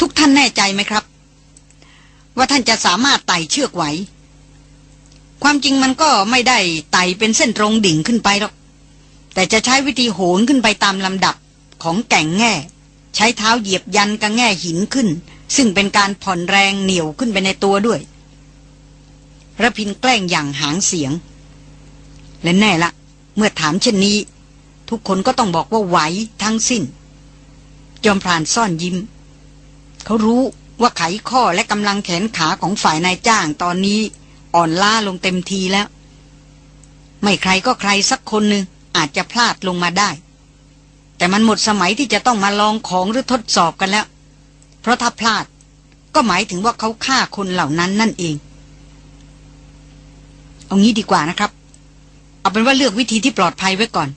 ทุกท่านแน่ใจไหมครับ ว่าท่านจะสามารถไต่เชือกไหว ความจริงมันก็ไม่ได้ไต่เป็นเส้นตรงดิ่งขึ้นไปหรอก แต่จะใช้วิธีโหนขึ้นไปตามลำดับของแก่งแง่ ใช้เท้าเหยียบยันกับแง่หินขึ้น ซึ่งเป็นการผ่อนแรงเหนียวขึ้นไปในตัวด้วยระพินแกล้งอย่างหางเสียง และแน่ละ เมื่อถามเช่นนี้ ทุกคนก็ต้องบอกว่าไหวทั้งสิ้น จอมพรานซ่อนยิ้ม เขารู้ว่าไขข้อและกำลังแขนขาของฝ่ายนายจ้างตอนนี้อ่อนล้าลงเต็มทีแล้ว ไม่ใครก็ใครสักคนหนึ่งอาจจะพลาดลงมาได้ แต่มันหมดสมัยที่จะต้องมาลองของหรือทดสอบกันแล้ว เพราะถ้าพลาดก็หมายถึงว่าเขาฆ่าคนเหล่านั้นนั่นเอง เอางี้ดีกว่านะครับ เอาเป็นว่าเลือกวิธีที่ปลอดภัยไว้ก่อน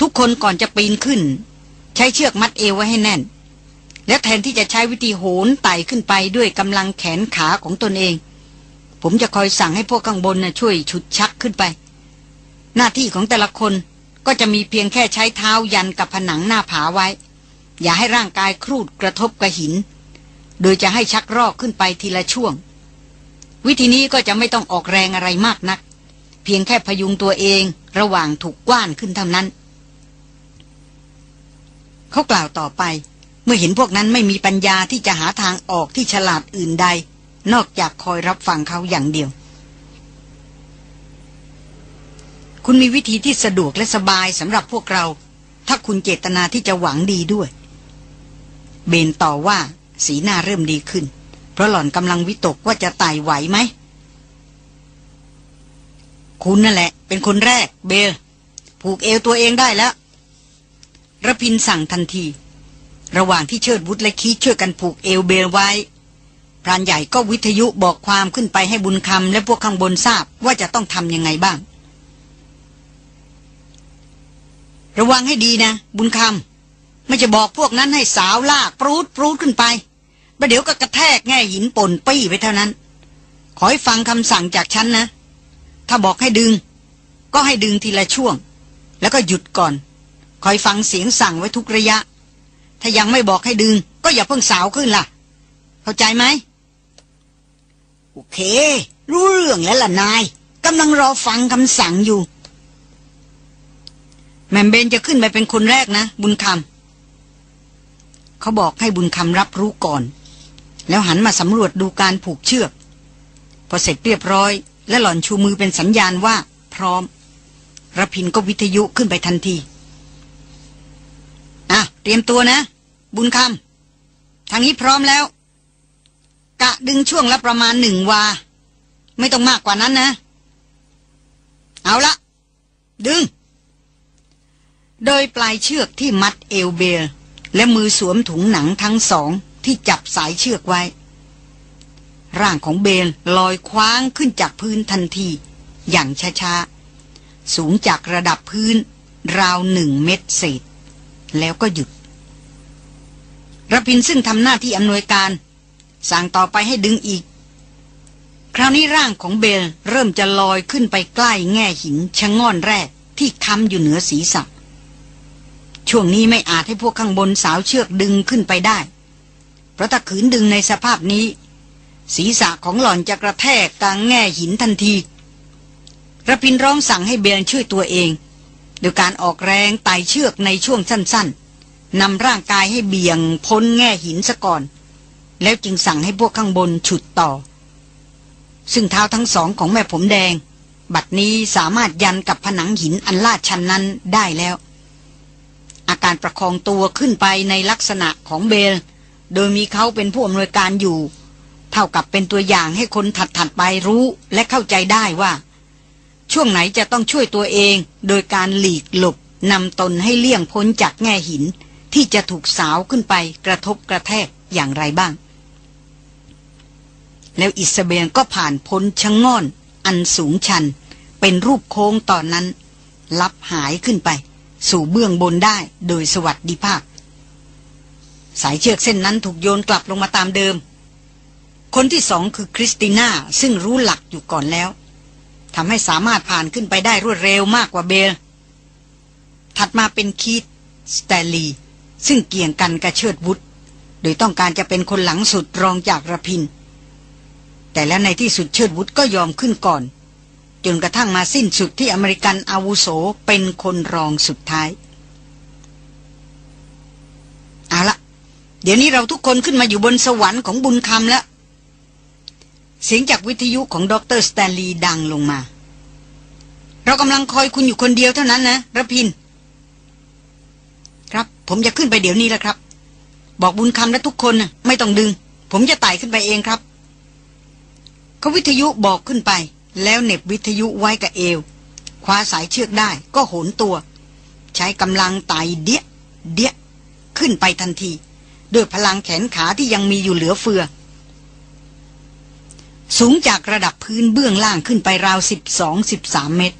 ทุกคนก่อนจะปีนขึ้น ใช้เชือกมัดเอวไว้ให้แน่น และแทนที่จะใช้วิธีโหนไต่ขึ้นไปด้วยกำลังแขนขาของตนเอง ผมจะคอยสั่งให้พวกข้างบนนะช่วยฉุดชักขึ้นไป หน้าที่ของแต่ละคนก็จะมีเพียงแค่ใช้เท้ายันกับผนังหน้าผาไว้ อย่าให้ร่างกายครูดกระทบกับหิน โดยจะให้ชักรอกขึ้นไปทีละช่วง วิธีนี้ก็จะไม่ต้องออกแรงอะไรมากนัก เพียงแค่พยุงตัวเองระหว่างถูกกว้านขึ้นเท่านั้น เขากล่าวต่อไป เมื่อเห็นพวกนั้นไม่มีปัญญาที่จะหาทางออกที่ฉลาดอื่นใด นอกจากคอยรับฟังเขาอย่างเดียว คุณมีวิธีที่สะดวกและสบายสำหรับพวกเรา ถ้าคุณเจตนาที่จะหวังดีด้วย เบนต่อว่าสีหน้าเริ่มดีขึ้น เพราะหล่อนกำลังวิตกว่าจะไต่ไหวไหม คุณนั่นแหละ เป็นคนแรก เบลผูกเอวตัวเองได้แล้วระพินสั่งทันที ระหว่างที่เชิดวุฒและคีช่วยกันผูกเอวเบลไว้พรานใหญ่ก็วิทยุบอกความขึ้นไปให้บุญคำและพวกข้างบนทราบว่าจะต้องทำยังไงบ้าง ระวังให้ดีนะ บุญคำไม่จะบอกพวกนั้นให้สาวลากปรูดปรูดขึ้นไปประเดี๋ยวก็กระแทกแง่หินป่นปี้ไปเท่านั้น ขอให้ฟังคำสั่งจากฉันนะ ถ้าบอกให้ดึง ก็ให้ดึงทีละช่วง แล้วก็หยุดก่อน คอยฟังเสียงสั่งไว้ทุกระยะ ถ้ายังไม่บอกให้ดึง ก็อย่าเพิ่งสาวขึ้นล่ะ เข้าใจไหม โอเค รู้เรื่องแล้วล่ะนายกำลังรอฟังคำสั่งอยู่ แมมเบนจะขึ้นไปเป็นคนแรกนะ บุญคำเขาบอกให้บุญคำรับรู้ก่อน แล้วหันมาสำรวจดูการผูกเชือก พอเสร็จเรียบร้อย และหล่อนชูมือเป็นสัญญาณว่า พร้อมระพินก็วิทยุขึ้นไปทันที อะ เตรียมตัวนะ บุญคำทางนี้พร้อมแล้ว กะดึงช่วงละประมาณหนึ่งวา ไม่ต้องมากกว่านั้นนะ เอาละ ดึง โดยปลายเชือกที่มัดเอลเบล และมือสวมถุงหนังทั้งสองที่จับสายเชือกไว้ ร่างของเบลลอยคว้างขึ้นจากพื้นทันที อย่างช้าๆ สูงจากระดับพื้นราวหนึ่งเมตรเศษ แล้วก็หยุด ระพินซึ่งทำหน้าที่อำนวยการ สั่งต่อไปให้ดึงอีก คราวนี้ร่างของเบลเริ่มจะลอยขึ้นไปใกล้แง่หินชะง่อนแรกที่ค้ำอยู่เหนือศีรษะช่วงนี้ไม่อาจให้พวกข้างบนสาวเชือกดึงขึ้นไปได้ เพราะถ้าขืนดึงในสภาพนี้ ศีรษะของหล่อนจะกระแทกกลางแง่หินทันทีระพินร้องสั่งให้เบลช่วยตัวเอง โดยการออกแรงไต่เชือกในช่วงสั้นๆ นำร่างกายให้เบี่ยงพ้นแง่หินซะก่อน แล้วจึงสั่งให้พวกข้างบนฉุดต่อ ซึ่งเท้าทั้งสองของแม่ผมแดง บัดนี้สามารถยันกับผนังหินอันลาดชันนั้นได้แล้ว อาการประคองตัวขึ้นไปในลักษณะของเบล โดยมีเขาเป็นผู้อำนวยการอยู่ เท่ากับเป็นตัวอย่างให้คนถัดๆไปรู้และเข้าใจได้ว่า ช่วงไหนจะต้องช่วยตัวเองโดยการหลีกหลบนำตนให้เลี่ยงพ้นจากแง่หิน ที่จะถูกสาวขึ้นไปกระทบกระแทกอย่างไรบ้าง แล้วอิสเบียนก็ผ่านพ้นชะงง่อน อันสูงชัน เป็นรูปโค้งตอนนั้น ลับหายขึ้นไป สู่เบื้องบนได้โดยสวัสดิภาพ สายเชือกเส้นนั้นถูกโยนกลับลงมาตามเดิม คนที่สองคือคริสติน่าซึ่งรู้หลักอยู่ก่อนแล้วทำให้สามารถผ่านขึ้นไปได้รวดเร็วมากกว่าเบล ถัดมาเป็นคีธ สแตนลีย์ ซึ่งเกี่ยงกันกับเชิดวุฒโดยต้องการจะเป็นคนหลังสุดรองจากรพินทร์ แต่แล้วในที่สุดเชิดวุฒก็ยอมขึ้นก่อน จนกระทั่งมาสิ้นสุดที่อเมริกันอาวุโสเป็นคนรองสุดท้ายเอาละเดี๋ยวนี้เราทุกคนขึ้นมาอยู่บนสวรรค์ของบุญคำแล้ว เสียงจากวิทยุของดรสแตนลีย์ดังลงมา เรากำลังคอยคุณอยู่คนเดียวเท่านั้นนะระพิน ผมจะขึ้นไปเดี๋ยวนี้แล้วครับ บอกบุญคำและทุกคนไม่ต้องดึง ผมจะไต่ขึ้นไปเองครับเขาวิทยุบอกขึ้นไป แล้วเน็บวิทยุไว้กับเอว คว้าสายเชือกได้ก็โหนตัว ใช้กำลังไต่เดียเดียขึ้นไปทันที ด้วยพลังแขนขาที่ยังมีอยู่เหลือเฟือ สูงจากระดับพื้นเบื้องล่างขึ้นไปราวสิบสองสิบสามเมตร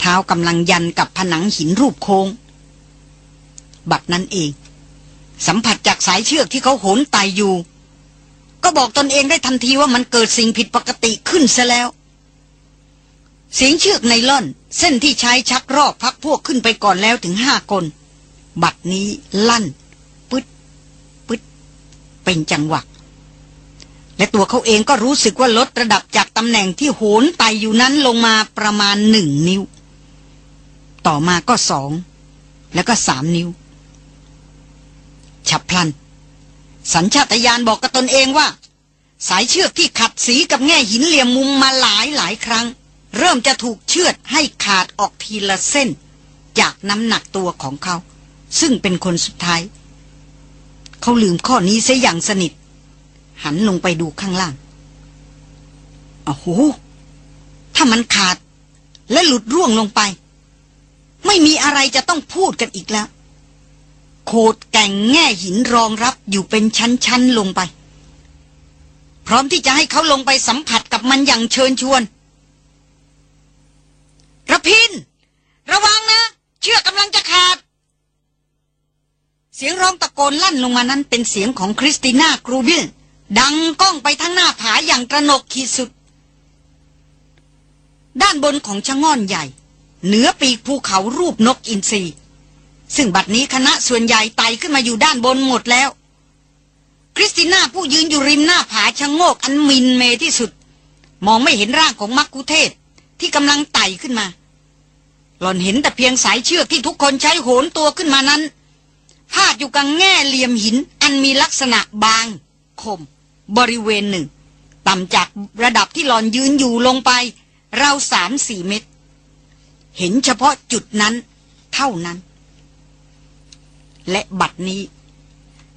เท้ากำลังยันกับผนังหินรูปโคง้ง บัดนั้นเอง สัมผัสจากสายเชือกที่เขาโหนไต่อยู่ ก็บอกตนเองได้ทันทีว่ามันเกิดสิ่งผิดปกติขึ้นซะแล้ว เสียงเชือกในล่อน เส้นที่ใช้ชักรอบพักพวกขึ้นไปก่อนแล้วถึงห้าคน บัดนี้ลั่นปึ๊ดปึ๊ดเป็นจังหวะและตัวเขาเองก็รู้สึกว่าลดระดับจากตำแหน่งที่โหนไตอยู่นั้นลงมาประมาณหนึ่งนิ้ว ต่อมาก็สอง แล้วก็สามนิ้ว ฉับพลัน สัญชาตญาณบอกกับตนเองว่า สายเชือกที่ขัดสีกับแง่หินเหลี่ยมมุมมาหลายหลายครั้ง เริ่มจะถูกเชือดให้ขาดออกทีละเส้น จากน้ำหนักตัวของเขา ซึ่งเป็นคนสุดท้าย เขาลืมข้อนี้เสียอย่างสนิท หันลงไปดูข้างล่างโอ้โหถ้ามันขาดและหลุดร่วงลงไป ไม่มีอะไรจะต้องพูดกันอีกแล้ว โคดแก่งแง่หินรองรับอยู่เป็นชั้นๆลงไป พร้อมที่จะให้เขาลงไปสัมผัสกับมันอย่างเชิญชวนระพิน ระวังนะ เชือกกำลังจะขาด เสียงร้องตะโกนลั่นลงมานั้นเป็นเสียงของคริสติน่ากรูบิลดังก้องไปทั้งหน้าผาอย่างกระหนกขีดสุด ด้านบนของชะง่อนใหญ่ เหนือปีกภูเขารูปนกอินทรี ซึ่งบัดนี้คณะส่วนใหญ่ไต่ขึ้นมาอยู่ด้านบนหมดแล้ว คริสติน่าผู้ยืนอยู่ริมหน้าผาชะโงกอันมินเมที่สุด มองไม่เห็นร่างของมักคุเทศที่กำลังไต่ขึ้นมา หล่อนเห็นแต่เพียงสายเชือกที่ทุกคนใช้โหนตัวขึ้นมานั้นพาดอยู่กับแง่เหลี่ยมหินอันมีลักษณะบาง คม บริเวณหนึ่ง ต่ำจากระดับที่หลอนยืนอยู่ลงไป ราวสามสี่เมตร เห็นเฉพาะจุดนั้น เท่านั้น และบัดนี้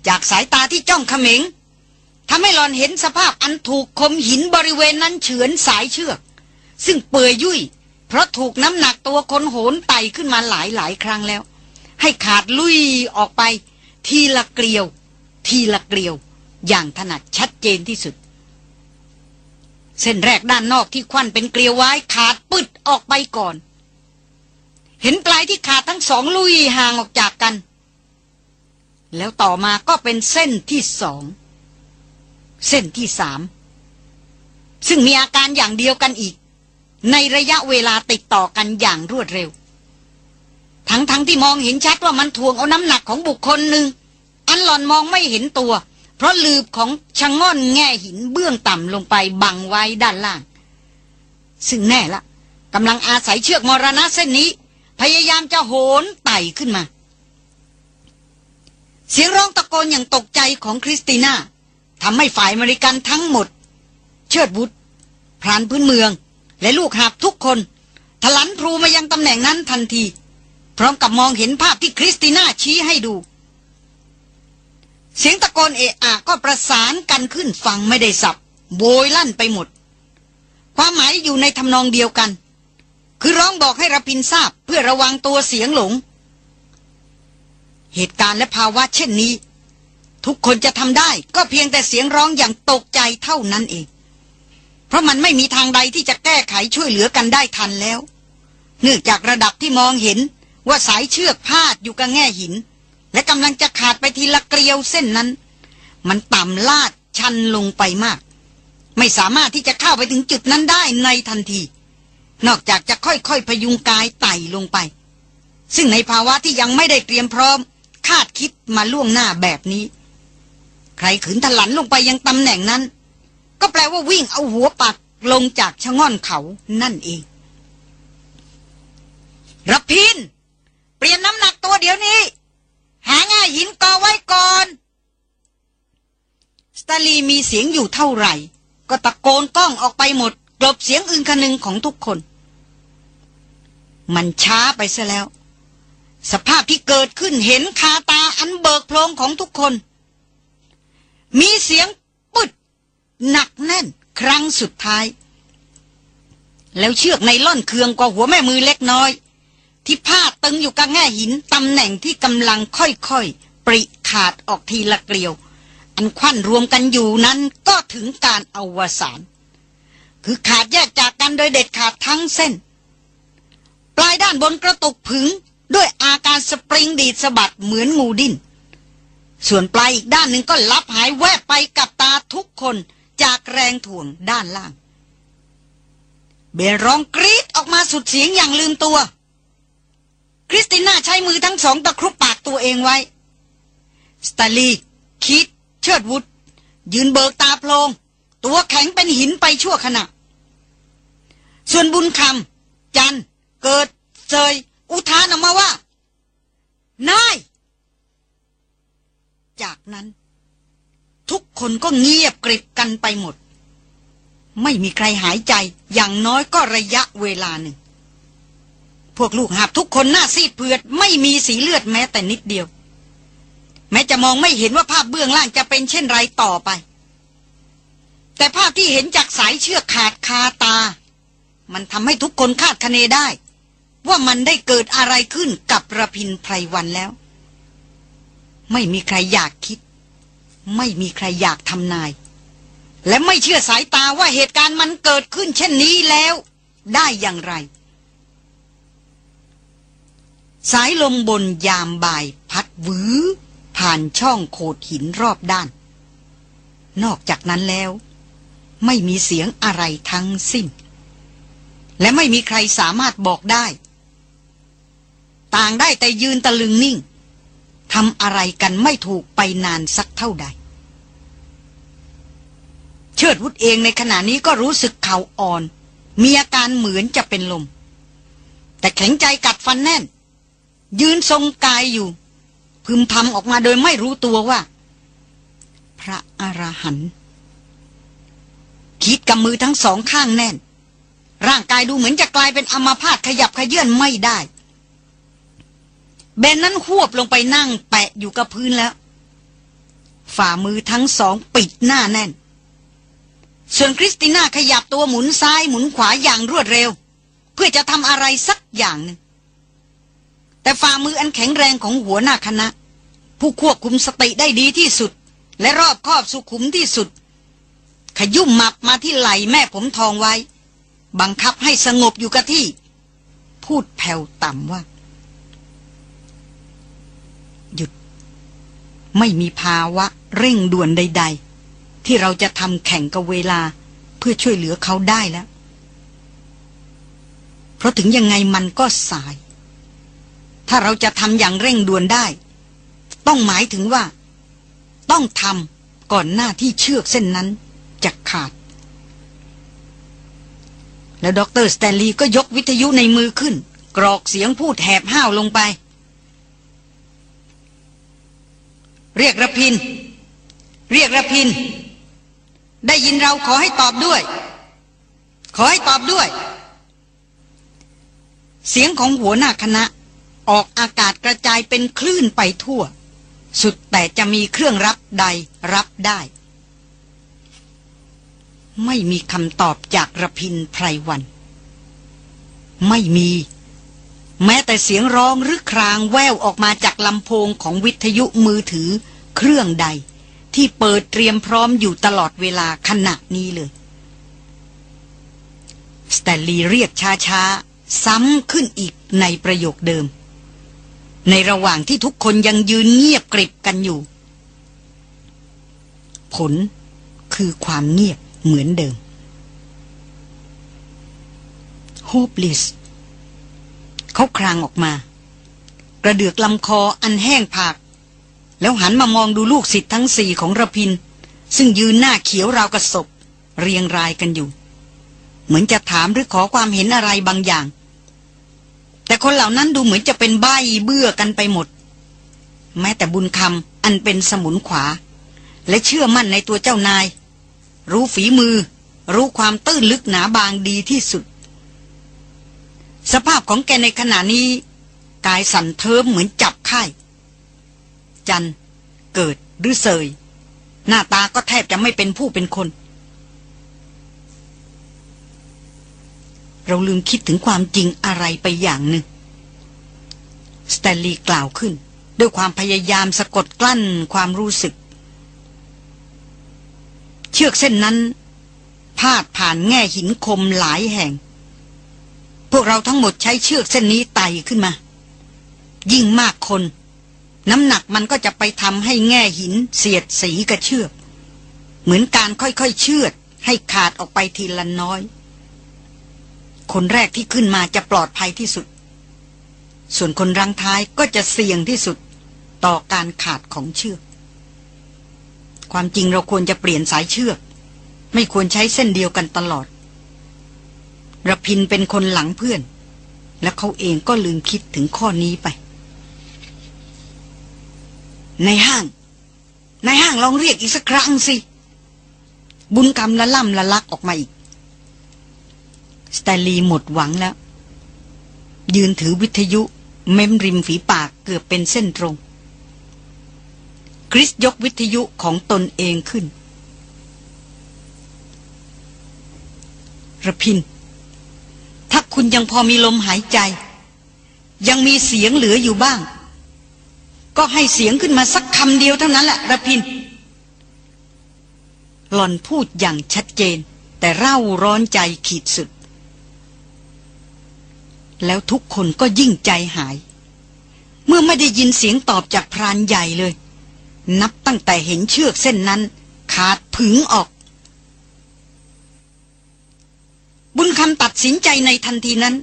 จากสายตาที่จ้องเขม็งทำให้หลอนเห็นสภาพอันถูกคมหินบริเวณนั้นเฉือนสายเชือก ซึ่งเปื่อยยุ่ย เพราะถูกน้ำหนักตัวคนโหนไต่ขึ้นมาหลายหลายครั้งแล้ว ให้ขาดลุยออกไป ทีละเกลียว ทีละเกลียว อย่างถนัดชัดเจนที่สุด เส้นแรกด้านนอกที่ควันเป็นเกลียวไว้ขาดปึดออกไปก่อน เห็นปลายที่ขาดทั้งสองลุยห่างออกจากกัน แล้วต่อมาก็เป็นเส้นที่สอง เส้นที่สาม ซึ่งมีอาการอย่างเดียวกันอีก ในระยะเวลาติดต่อกันอย่างรวดเร็ว ทั้งๆทที่มองเห็นชัดว่ามันทวงเอาน้ำหนักของบุคคลหนึ่ง อันหล่อนมองไม่เห็นตัว เพราะลืบของชะง่อนแง่หินเบื้องต่ำลงไปบังไว้ด้านล่าง ซึ่งแน่ละกำลังอาศัยเชือกมรณะเส้นนี้ พยายามจะโหนไต่ขึ้นมา เสียงร้องตะโกนอย่างตกใจของคริสติน่าทำให้ฝ่ายมริกันทั้งหมด เชิดบุตรพรานพื้นเมือง และลูกหาบทุกคนทลันพลูมายังตำแหน่งนั้นทันที พร้อมกับมองเห็นภาพที่คริสติน่าชี้ให้ดู เสียงตะโกนเอะอะก็ประสานกันขึ้นฟังไม่ได้สับโวยลั่นไปหมด ความหมายอยู่ในทำนองเดียวกัน คือร้องบอกให้ระพินทราบเพื่อระวังตัวเสียงหลง เหตุการณ์และภาวะเช่นนี้ ทุกคนจะทำได้ก็เพียงแต่เสียงร้องอย่างตกใจเท่านั้นเอง เพราะมันไม่มีทางใดที่จะแก้ไขช่วยเหลือกันได้ทันแล้ว เนื่องจากระดับที่มองเห็นว่าสายเชือกพาดอยู่กับแง่หิน และกำลังจะขาดไปทีละเกลียวเส้นนั้น มันต่ำลาดชันลงไปมาก ไม่สามารถที่จะเข้าไปถึงจุดนั้นได้ในทันที นอกจากจะค่อยๆพยุงกายไต่ลงไป ซึ่งในภาวะที่ยังไม่ได้เตรียมพร้อม คาดคิดมาล่วงหน้าแบบนี้ ใครขืนถลันลงไปยังตำแหน่งนั้น ก็แปลว่าวิ่งเอาหัวปักลงจากชะง่อนเขานั่นเองรับพิน เปลี่ยนน้ำหนักตัวเดี๋ยวนี้ หาง่ายหินกอไว้ก่อนสตาลีมีเสียงอยู่เท่าไหร่ ก็ตะโกนก้องออกไปหมดกลบเสียงอึงคนึงของทุกคน มันช้าไปซะแล้ว สภาพที่เกิดขึ้นเห็นคาตาอันเบิกโพลงของทุกคน มีเสียงปึดหนักแน่นครั้งสุดท้าย แล้วเชือกในล่อนเคืองกว่าหัวแม่มือเล็กน้อย ที่พาดตึงอยู่กับแง่หินตำแหน่งที่กำลังค่อยๆ ปริขาดออกทีละเกลียว อันควันรวมกันอยู่นั้นก็ถึงการอวสานคือขาดแยกจากกันโดยเด็ดขาดทั้งเส้น ปลายด้านบนกระตุกผึง ด้วยอาการสปริงดีดสะบัดเหมือนงูดิ้น ส่วนปลายอีกด้านหนึ่งก็ลับหายแวบไปกับตาทุกคนจากแรงถ่วงด้านล่าง เบนร้องกรีดออกมาสุดเสียงอย่างลืมตัว คริสติน่าใช้มือทั้งสองตะครุบปากตัวเองไว้ สตาลี คิด เชิดวุฒยืนเบิกตาโพลง ตัวแข็งเป็นหินไปชั่วขณะ ส่วนบุญคำจัน เกิดเซย อุทานออกมาว่า นาย จากนั้น ทุกคนก็เงียบกริบกันไปหมด ไม่มีใครหายใจอย่างน้อยก็ระยะเวลาหนึ่ง พวกลูกหาบทุกคนหน้าซีดเผือด ไม่มีสีเลือดแม้แต่นิดเดียว แม้จะมองไม่เห็นว่าภาพเบื้องล่างจะเป็นเช่นไรต่อไป แต่ภาพที่เห็นจากสายเชือกขาดคาตา มันทำให้ทุกคนคาดคะเนได้ ว่ามันได้เกิดอะไรขึ้นกับระพินไพรวันแล้ว ไม่มีใครอยากคิด ไม่มีใครอยากทำนาย และไม่เชื่อสายตาว่าเหตุการณ์มันเกิดขึ้นเช่นนี้แล้ว ได้อย่างไร สายลมบนยามบ่ายพัดวื้อผ่านช่องโขดหินรอบด้าน นอกจากนั้นแล้ว ไม่มีเสียงอะไรทั้งสิ้น และไม่มีใครสามารถบอกได้ ต่างได้แต่ยืนตะลึงนิ่งทำอะไรกันไม่ถูกไปนานสักเท่าใด เชิดวุฒเองในขณะนี้ก็รู้สึกเข่าอ่อน มีอาการเหมือนจะเป็นลม แต่แข็งใจกัดฟันแน่น ยืนทรงกายอยู่ พึมพำออกมาโดยไม่รู้ตัวว่า พระอรหันต์คิดกับมือทั้งสองข้างแน่น ร่างกายดูเหมือนจะกลายเป็นอมาพาตขยับขยื่นไม่ได้ เบนนั้นหวบลงไปนั่งแปะอยู่กับพื้นแล้ว ฝ่ามือทั้งสองปิดหน้าแน่น ส่วนคริสติน่าขยับตัวหมุนซ้ายหมุนขวาอย่างรวดเร็ว เพื่อจะทำอะไรสักอย่างหนึ่งแต่ฝ่ามืออันแข็งแรงของหัวหน้าคณะ ผู้ควบคุมสติได้ดีที่สุด และรอบคอบสุขุมที่สุด ขยุ่มหมับมาที่ไหล่แม่ผมทองไว้ บังคับให้สงบอยู่กับที่ พูดแผ่วต่ำว่า ไม่มีภาวะเร่งด่วนใด ๆ ที่เราจะทำแข่งกับเวลาเพื่อช่วยเหลือเขาได้แล้ว เพราะถึงยังไงมันก็สาย ถ้าเราจะทำอย่างเร่งด่วนได้ ต้องหมายถึงว่า ต้องทำก่อนหน้าที่เชือกเส้นนั้นจะขาด แล้วดรสแตนลีย์ก็ยกวิทยุในมือขึ้น กรอกเสียงพูดแหบห้าวลงไป เรียกระพิน เรียกระพิน ได้ยินเราขอให้ตอบด้วย ขอให้ตอบด้วย เสียงของหัวหน้าคณะ ออกอากาศกระจายเป็นคลื่นไปทั่ว สุดแต่จะมีเครื่องรับใดรับได้ ไม่มีคำตอบจากระพินไพรวัน ไม่มี แม้แต่เสียงร้องหรือครางแววออกมาจากลำโพงของวิทยุมือถือเครื่องใด ที่เปิดเตรียมพร้อมอยู่ตลอดเวลาขณะนี้เลย สแตลลีเรียกช้าๆ ซ้ำขึ้นอีกในประโยคเดิม ในระหว่างที่ทุกคนยังยืนเงียบกริบกันอยู่ ผลคือความเงียบเหมือนเดิม hopeless เขาครางออกมา กระเดือกลำคออันแห้งผาก แล้วหันมามองดูลูกศิษย์ทั้งสี่ของระพิน ซึ่งยืนหน้าเขียวราวกระศพเรียงรายกันอยู่ เหมือนจะถามหรือขอความเห็นอะไรบางอย่าง แต่คนเหล่านั้นดูเหมือนจะเป็นใบเบื่อกันไปหมด แม้แต่บุญคำอันเป็นสมุนขวา และเชื่อมั่นในตัวเจ้านาย รู้ฝีมือ รู้ความตื้นลึกหนาบางดีที่สุด สภาพของแกในขณะนี้ กายสั่นเทิมเหมือนจับไข้จันเกิดหรือเสย หน้าตาก็แทบจะไม่เป็นผู้เป็นคน เราลืมคิดถึงความจริงอะไรไปอย่างหนึ่งสแตนลีย์กล่าวขึ้น ด้วยความพยายามสะกดกลั้นความรู้สึก เชือกเส้นนั้นพาดผ่านแง่หินคมหลายแห่ง วกเราทั้งหมดใช้เชือกเส้นนี้ไต่ขึ้นมา ยิ่งมากคน น้ำหนักมันก็จะไปทำให้แง่หินเสียดสีกระเชือก เหมือนการค่อยๆเชือด ให้ขาดออกไปทีละน้อย คนแรกที่ขึ้นมาจะปลอดภัยที่สุด ส่วนคนรังท้ายก็จะเสี่ยงที่สุดต่อการขาดของเชือก ความจริงเราควรจะเปลี่ยนสายเชือก ไม่ควรใช้เส้นเดียวกันตลอด ระพินเป็นคนหลังเพื่อน และเขาเองก็ลืมคิดถึงข้อนี้ไป ในห้าง ในห้างลองเรียกอีกสักครั้งสิ บุญกรรมละล่ำละลักออกมาอีก สแตลีหมดหวังแล้ว ยืนถือวิทยุ เม้มริมฝีปากเกือบเป็นเส้นตรง คริสยกวิทยุของตนเองขึ้นระพิน คุณยังพอมีลมหายใจ ยังมีเสียงเหลืออยู่บ้าง ก็ให้เสียงขึ้นมาสักคำเดียวเท่านั้นแหละระพิน หล่อนพูดอย่างชัดเจน แต่เร่าร้อนใจขีดสุด แล้วทุกคนก็ยิ่งใจหาย เมื่อไม่ได้ยินเสียงตอบจากพรานใหญ่เลย นับตั้งแต่เห็นเชือกเส้นนั้น ขาดผึงออก บุญคำตัดสินใจในทันทีนั้น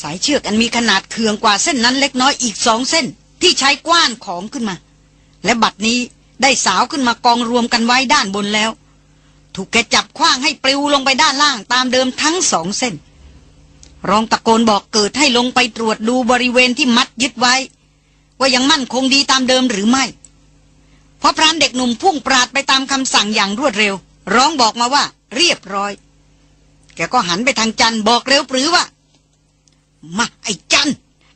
สายเชือกอันมีขนาดเคืองกว่าเส้นนั้นเล็กน้อยอีกสองเส้นที่ใช้กว้านของขึ้นมา และบัดนี้ได้สาวขึ้นมากองรวมกันไว้ด้านบนแล้ว ถูกแกจับคว้างให้ปลิวลงไปด้านล่างตามเดิมทั้งสองเส้น รองตะโกนบอกเกิดให้ลงไปตรวจดูบริเวณที่มัดยึดไว้ ว่ายังมั่นคงดีตามเดิมหรือไม่เพราะพรานเด็กหนุ่มพุ่งปราดไปตามคำสั่งอย่างรวดเร็ว ร้องบอกมาว่า เรียบร้อย กก็หันไปทางจันบอกเร็วปรือว่า มาไอ้จัน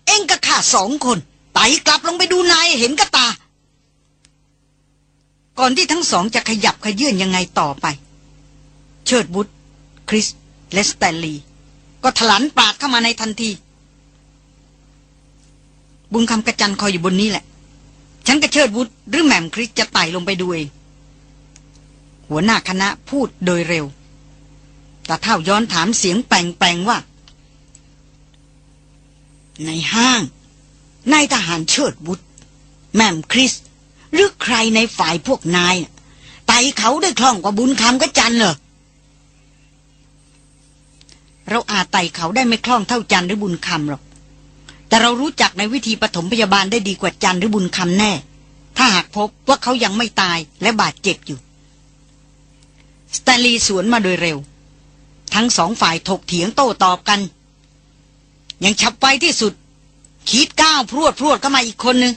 เอ็งกับข้าสองคนไต่กลับลงไปดูนายเห็นกับตา ก่อนที่ทั้งสองจะขยับขยื่นยังไงต่อไป เชิดบุตรคริสและสแตนลีก็ถลันปาดเข้ามาในทันที บุญคำกระจันคอยอยู่บนนี้แหละ ฉันกับเชิดบุตรหรือแหม่มคริสจะไต่ลงไปดูเอง หัวหน้าคณะพูดโดยเร็ว แต่เท่าย้อนถามเสียงแปลงๆว่า ในห้างนายทหารเชิดบุตร แม่มคริส หรือใครในฝ่ายพวกนายไต่เขาได้คล่องกว่าบุญคำก็จันเหรอเราอาจไต่เขาได้ไม่คล่องเท่าจันหรือบุญคำหรอก แต่เรารู้จักในวิธีปฐมพยาบาลได้ดีกว่าจันหรือบุญคำแน่ ถ้าหากพบว่าเขายังไม่ตายและบาดเจ็บอยู่ สแตลีสวนมาโดยเร็ว ทั้งสองฝ่ายถกเถียงโต้ตอบกัน ยังฉับไวที่สุด ขีดก้าวพรวดพรวดเข้ามาอีกคนนึง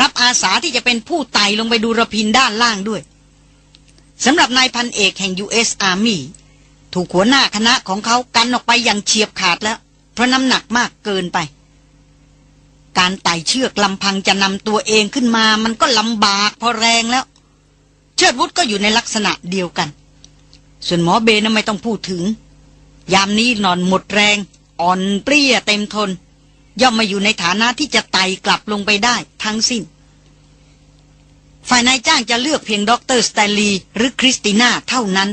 รับอาสาที่จะเป็นผู้ไต่ลงไปดูระพินด้านล่างด้วยสำหรับนายพันเอกแห่ง U.S. Army ถูกหัวหน้าคณะของเขากันออกไปอย่างเฉียบขาดแล้ว เพราะน้ำหนักมากเกินไป การไต่เชือกลำพังจะนำตัวเองขึ้นมา มันก็ลำบากพอแรงแล้ว เชิดวุฒก็อยู่ในลักษณะเดียวกัน ส่วนหมอเบนไม่ต้องพูดถึง ยามนี้นอนหมดแรง อ่อนเปลี้ยเต็มทน ย่อมไม่อยู่ในฐานะที่จะไต่กลับลงไปได้ทั้งสิ้น ฝ่ายนายจ้างจะเลือกเพียงด็อกเตอร์สแตนลีย์หรือคริสติน่าเท่านั้น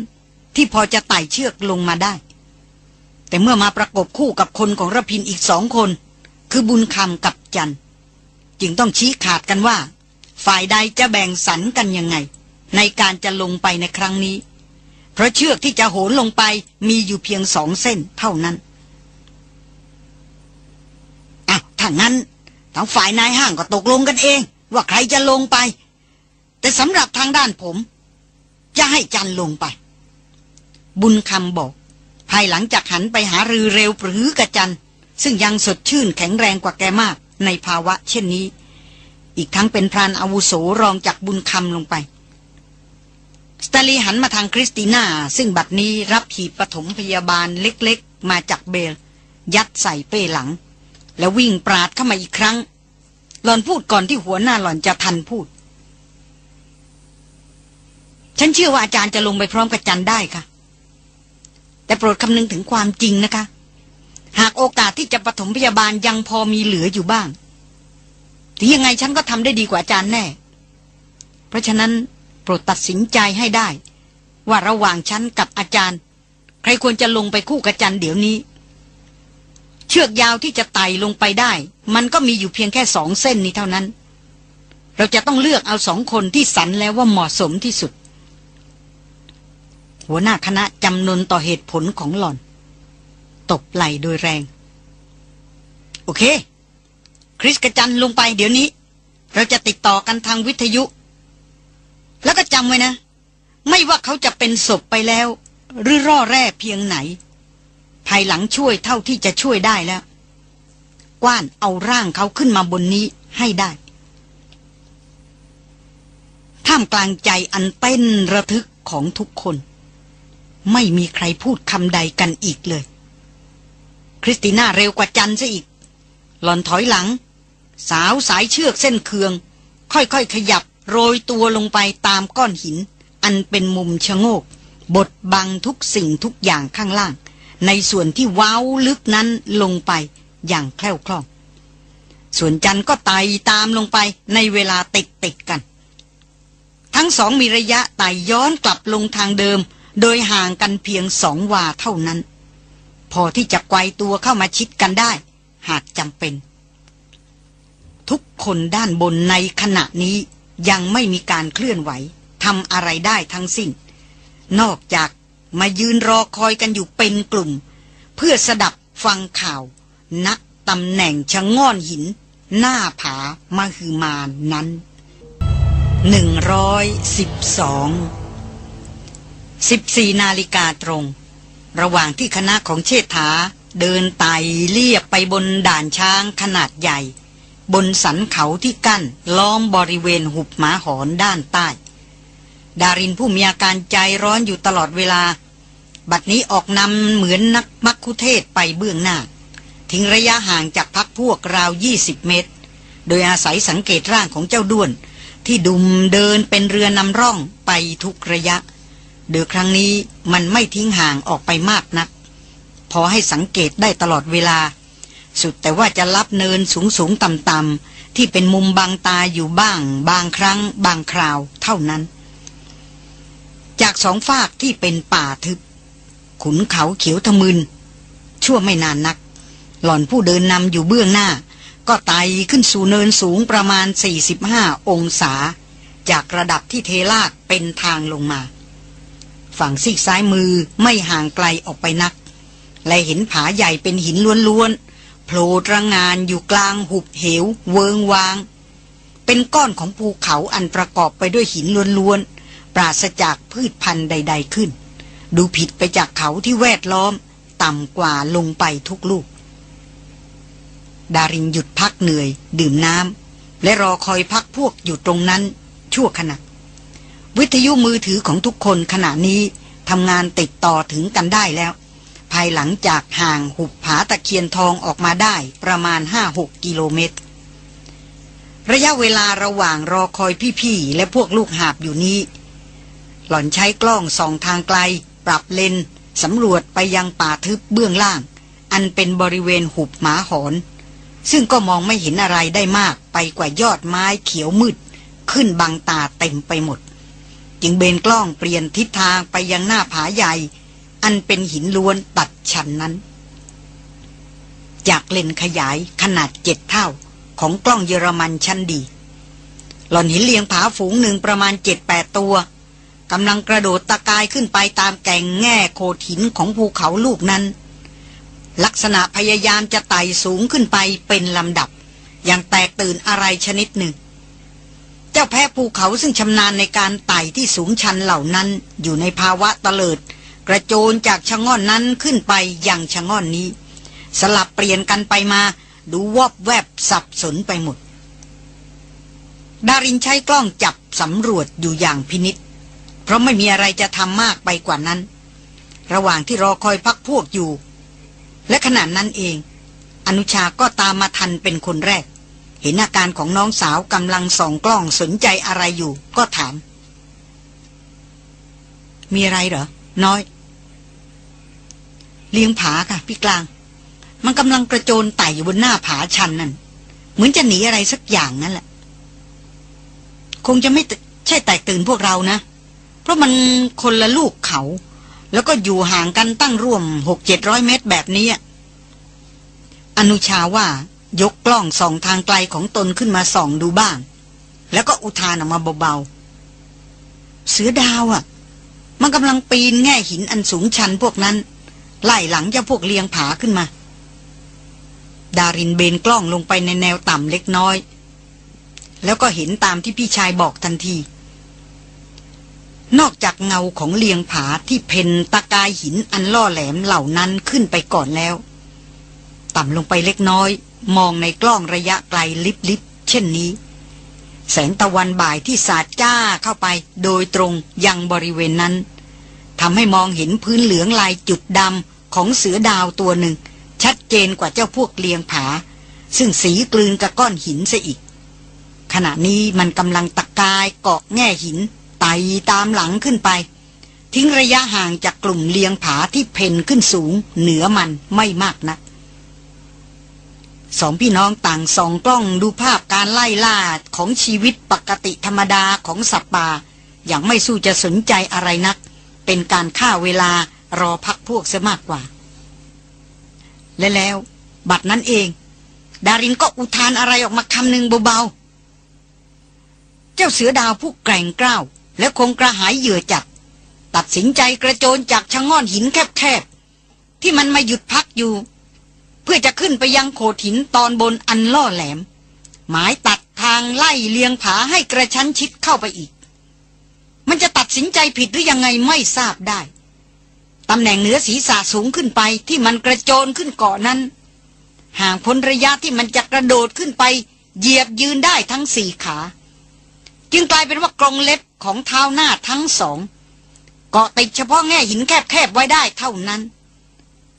ที่พอจะไต่เชือกลงมาได้ แต่เมื่อมาประกบคู่กับคนของรพินทร์อีกสองคน คือบุญคำกับจันจึงต้องชี้ขาดกันว่า ฝ่ายใดจะแบ่งสรรกันยังไง ในการจะลงไปในครั้งนี้ เพราะเชือกที่จะโหนลงไปมีอยู่เพียงสองเส้นเท่านั้นถ้างั้นทางฝ่ายนายห้างก็ตกลงกันเอง ว่าใครจะลงไป แต่สำหรับทางด้านผม จะให้จันลงไป บุญคำบอก ภายหลังจากหันไปหารือเร็วปรือกระจัน ซึ่งยังสดชื่นแข็งแรงกว่าแกมากในภาวะเช่นนี้ อีกทั้งเป็นพรานอาวุโสรองจากบุญคำลงไป สตาลีหันมาทางคริสติน่า ซึ่งบัดนี้รับหีบปฐมพยาบาลเล็กๆ มาจากเบล ยัดใส่เป้หลัง แล้ววิ่งปราดเข้ามาอีกครั้ง หลอนพูดก่อนที่หัวหน้าหลอนจะทันพูด ฉันเชื่อว่าอาจารย์จะลงไปพร้อมกับจันได้ค่ะ แต่โปรดคำนึงถึงความจริงนะคะ หากโอกาสที่จะปฐมพยาบาลยังพอมีเหลืออยู่บ้างถึงยังไงฉันก็ทำได้ดีกว่าอาจารย์แน่ เพราะฉะนั้น ปรดตัดสินใจให้ได้ ว่าระหว่างฉันกับอาจารย์ ใครควรจะลงไปคู่กับจันเดี๋ยวนี้ เชือกยาวที่จะไต่ลงไปได้ มันก็มีอยู่เพียงแค่สองเส้นนี้เท่านั้น เราจะต้องเลือกเอาสองคนที่สันแล้วว่าเหมาะสมที่สุด หัวหน้าคณะจำนนต่อเหตุผลของหล่อน ตบไหลโดยแรง โอเค คริสกระจันลงไปเดี๋ยวนี้ เราจะติดต่อกันทางวิทยุ แล้วก็จำไว้นะ ไม่ว่าเขาจะเป็นศพไปแล้ว หรือร่อแร่เพียงไหน ภายหลังช่วยเท่าที่จะช่วยได้แล้ว กว้านเอาร่างเขาขึ้นมาบนนี้ให้ได้ ท่ามกลางใจอันเต้นระทึกของทุกคน ไม่มีใครพูดคำใดกันอีกเลย คริสติน่าเร็วกว่าจันซะอีก หล่อนถอยหลัง สาวสายเชือกเส้นเคือง ค่อยๆขยับ โรยตัวลงไปตามก้อนหิน อันเป็นมุมชะโงก บดบังทุกสิ่งทุกอย่างข้างล่าง ในส่วนที่ว้าวลึกนั้นลงไปอย่างแคล่วคล่อง ส่วนจันก็ไต่ตามลงไปในเวลาติดติดกัน ทั้งสองมีระยะไต่ย้อนกลับลงทางเดิม โดยห่างกันเพียงสองวาเท่านั้น พอที่จะไกวตัวเข้ามาชิดกันได้ หากจำเป็น ทุกคนด้านบนในขณะนี้ ยังไม่มีการเคลื่อนไหวทำอะไรได้ทั้งสิ้น นอกจากมายืนรอคอยกันอยู่เป็นกลุ่ม เพื่อสดับฟังข่าวณตำแหน่งชะง่อนหิน หน้าผามาคือมานนั้นหนึ่งร้อยสิบสองสิบสี่นาฬิกาตรง ระหว่างที่คณะของเชษฐาเดินไต่เลียบไปบนด่านช้างขนาดใหญ่ บนสันเขาที่กั้นล้อมบริเวณหุบหมาหอนด้านใต้ ดารินผู้มีอาการใจร้อนอยู่ตลอดเวลา บัดนี้ออกนำเหมือนนักมักคุเทศไปเบื้องหน้า ทิ้งระยะห่างจากพักพวกราว 20 เมตร โดยอาศัยสังเกตร่างของเจ้าด้วน ที่ดุมเดินเป็นเรือนำร่องไปทุกระยะโดยครั้งนี้มันไม่ทิ้งห่างออกไปมากนัก พอให้สังเกตได้ตลอดเวลา สุดแต่ว่าจะรับเนินสูงสูงต่ำต่ำที่เป็นมุมบางตาอยู่บ้าง บางครั้ง บางคราวเท่านั้น จากสองฝากที่เป็นป่าทึบ ขุนเขาเขียวทะมึน ชั่วไม่นานนัก หล่อนผู้เดินนำอยู่เบื้องหน้า ก็ไต่ขึ้นสู่เนินสูงประมาณ 45 องศา จากระดับที่เทลาดเป็นทางลงมา ฝั่งซีกซ้ายมือไม่ห่างไกลออกไปนัก และเห็นผาใหญ่เป็นหินล้วนๆ โผล่ระงานอยู่กลางหุบเหว เวิงวาง เป็นก้อนของภูเขาอันประกอบไปด้วยหินล้วนๆ ปราศจากพืชพันธุ์ใด ๆขึ้น ดูผิดไปจากเขาที่แวดล้อม ต่ำกว่าลงไปทุกลูก ดารินหยุดพักเหนื่อย ดื่มน้ำและรอคอยพักพวกอยู่ตรงนั้น ชั่วขณะ วิทยุมือถือของทุกคนขณะนี้ทำงานติดต่อถึงกันได้แล้วายหลังจากห่างหุบผาตะเคียนทองออกมาได้ประมาณ 5-6 กิโลเมตร ระยะเวลาระหว่างรอคอยพี่ๆ และพวกลูกหาบอยู่นี้ หล่อนใช้กล้องส่องทางไกล ปรับเลนสำรวจไปยังป่าทึบเบื้องล่าง อันเป็นบริเวณหุบหมาหอน ซึ่งก็มองไม่เห็นอะไรได้มากไปกว่ายอดไม้เขียวมืด ขึ้นบังตาเต็มไปหมด จึงเบนกล้องเปลี่ยนทิศทางไปยังหน้าผาใหญ่ อันเป็นหินล้วนตัดชันนั้น จากเลนขยายขนาดเจ็ดเท่าของกล้องเยอรมันชั้นดี หล่อนเห็นเลียงผาฝูงหนึ่งประมาณเจ็ดแปดตัวกำลังกระโดดตะกายขึ้นไปตามแก่งแง่โขดหินของภูเขาลูกนั้น ลักษณะพยายามจะไต่สูงขึ้นไปเป็นลำดับ อย่างแตกตื่นอะไรชนิดหนึ่ง เจ้าแพ้ภูเขาซึ่งชำนาญในการไต่ที่สูงชันเหล่านั้นอยู่ในภาวะตะเลิด กระโจนจากชะง่อนนั้นขึ้นไปยังชะง่อนนี้ สลับเปลี่ยนกันไปมา ดูวอบแวบสับสนไปหมด ดารินใช้กล้องจับสำรวจอยู่อย่างพินิษเพราะไม่มีอะไรจะทำมากไปกว่านั้น ระหว่างที่รอคอยพักพวกอยู่ และขณะนั้นเอง อนุชาก็ตามมาทันเป็นคนแรก เห็นอาการของน้องสาวกำลังส่องกล้องสนใจอะไรอยู่ ก็ถาม มีอะไรเหรอ น้อย เลี้ยงผาค่ะพี่กลาง มันกำลังกระโจนไต่อยู่บนหน้าผาชันนั่น เหมือนจะหนีอะไรสักอย่างนั่นแหละ คงจะไม่ใช่แตกตื่นพวกเรานะ เพราะมันคนละลูกเขา แล้วก็อยู่ห่างกันตั้งร่วมหกเจ็ดร้อยเมตรแบบนี้ อนุชาว่ายกกล้องส่องทางไกลของตนขึ้นมาส่องดูบ้าง แล้วก็อุทานออกมาเบาๆ เสือดาวอะ่ะ มันกำลังปีนแง่หินอันสูงชันพวกนั้น ไล่หลังเจ้าพวกเลียงผาขึ้นมา ดารินเบนกล้องลงไปในแนวต่ำเล็กน้อย แล้วก็เห็นตามที่พี่ชายบอกทันที นอกจากเงาของเลียงผาที่เพนตะกายหินอันล่อแหลมเหล่านั้นขึ้นไปก่อนแล้ว ต่ำลงไปเล็กน้อย มองในกล้องระยะไกลลิบๆเช่นนี้ แสงตะวันบ่ายที่สาดจ้าเข้าไปโดยตรงยังบริเวณนั้น ทำให้มองเห็นพื้นเหลืองลายจุดดำของเสือดาวตัวหนึ่ง ชัดเจนกว่าเจ้าพวกเลียงผา ซึ่งสีกลืนกับก้อนหินซะอีก ขณะนี้มันกำลังตะกายเกาะแง่หินไต่ตามหลังขึ้นไป ทิ้งระยะห่างจากกลุ่มเลียงผาที่เพนขึ้นสูง เหนือมันไม่มากนักสองพี่น้องต่างส่องกล้องดูภาพการไล่ล่าของชีวิตปกติธรรมดาของสัตว์ป่าอย่างไม่สู้จะสนใจอะไรนัก เป็นการฆ่าเวลารอพักพวกเสียมากกว่า และแล้ว บัดนั้นเอง ดารินก็อุทานอะไรออกมาคำหนึ่งเบาๆ เจ้าเสือดาวผู้แกร่งกล้าว และคงกระหายเหยื่อจัด ตัดสินใจกระโจนจากชะง่อนหินแคบๆ ที่มันมาหยุดพักอยู่ เพื่อจะขึ้นไปยังโขดหินตอนบนอันล่อแหลม หมายตัดทางไล่เลียงผาให้กระชั้นชิดเข้าไปอีก มันจะตัดสินใจผิดหรือยังไงไม่ทราบได้ตำแหน่งเหนือศีรษะสูงขึ้นไปที่มันกระโจนขึ้นเกาะนั้น ห่างพ้นระยะที่มันจะกระโดดขึ้นไป เหยียบยืนได้ทั้งสี่ขา จึงกลายเป็นว่ากรงเล็บของเท้าหน้าทั้งสอง เกาะติดเฉพาะแง่หินแคบๆไว้ได้เท่านั้น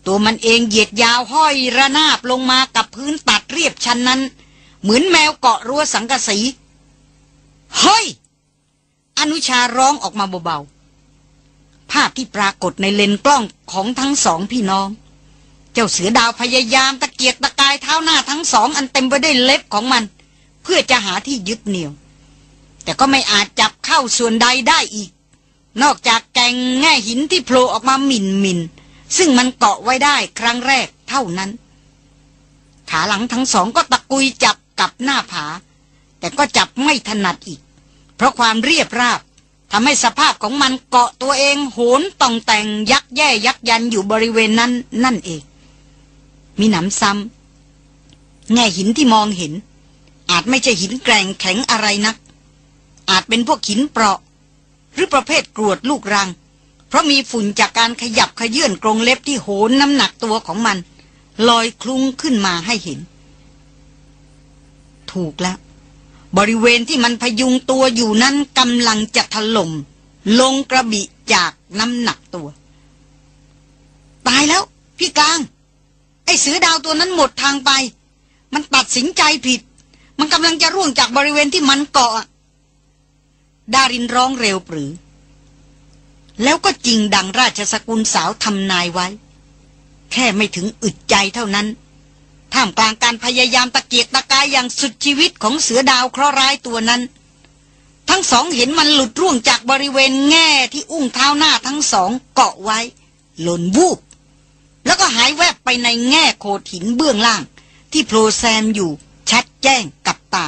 ตัวมันเองเหยียดยาวห้อยระนาบลงมากับพื้นตัดเรียบชันนั้น เหมือนแมวเกาะรั้วสังกะสีเฮ้ย อนุชาร้องออกมาเบาๆ ภาพที่ปรากฏในเลนกล้องของทั้งสองพี่น้อง เจ้าเสือดาวพยายามตะเกียกตะกายเท้าหน้าทั้งสองอันเต็มไปด้วยเล็บของมัน เพื่อจะหาที่ยึดเหนี่ยว แต่ก็ไม่อาจจับเข้าส่วนใดได้อีก นอกจากแกงแง่หินที่โผล่ออกมาหมิ่นมินซึ่งมันเกาะไว้ได้ครั้งแรกเท่านั้น ขาหลังทั้งสองก็ตะกุยจับกับหน้าผา แต่ก็จับไม่ถนัดอีก เพราะความเรียบราบทำให้สภาพของมันเกาะตัวเองโหนต่องแต่งยักแย่ยักยันอยู่บริเวณนั้นนั่นเอง มีหนำซ้ำแง่หินที่มองเห็น อาจไม่ใช่หินแกร่งแข็งอะไรนัก อาจเป็นพวกหินเปราะ หรือประเภทกรวดลูกรัง เพราะมีฝุ่นจากการขยับขยื่นกรงเล็บที่โหนน้ำหนักตัวของมัน ลอยคลุ้งขึ้นมาให้เห็น ถูกแล้ว บริเวณที่มันพยุงตัวอยู่นั้นกำลังจะถล่มลงกระบิจากน้ำหนักตัว ตายแล้ว พี่กลาง ไอ้เสือดาวตัวนั้นหมดทางไป มันตัดสินใจผิด มันกำลังจะร่วงจากบริเวณที่มันเกาะดารินร้องเร็วปรือ แล้วก็จริงดังราชสกุลสาวทำนายไว้ แค่ไม่ถึงอึดใจเท่านั้น ท่ามกลางการพยายามตะเกียกตะกายอย่างสุดชีวิตของเสือดาวเคราะห์ร้ายตัวนั้น ทั้งสองเห็นมันหลุดร่วงจากบริเวณแง่ที่อุ้งเท้าหน้าทั้งสองเกาะไว้ หล่นวูบ แล้วก็หายแวบไปในแง่โขดหินเบื้องล่าง ที่โผล่แซมอยู่ชัดแจ้งกับตา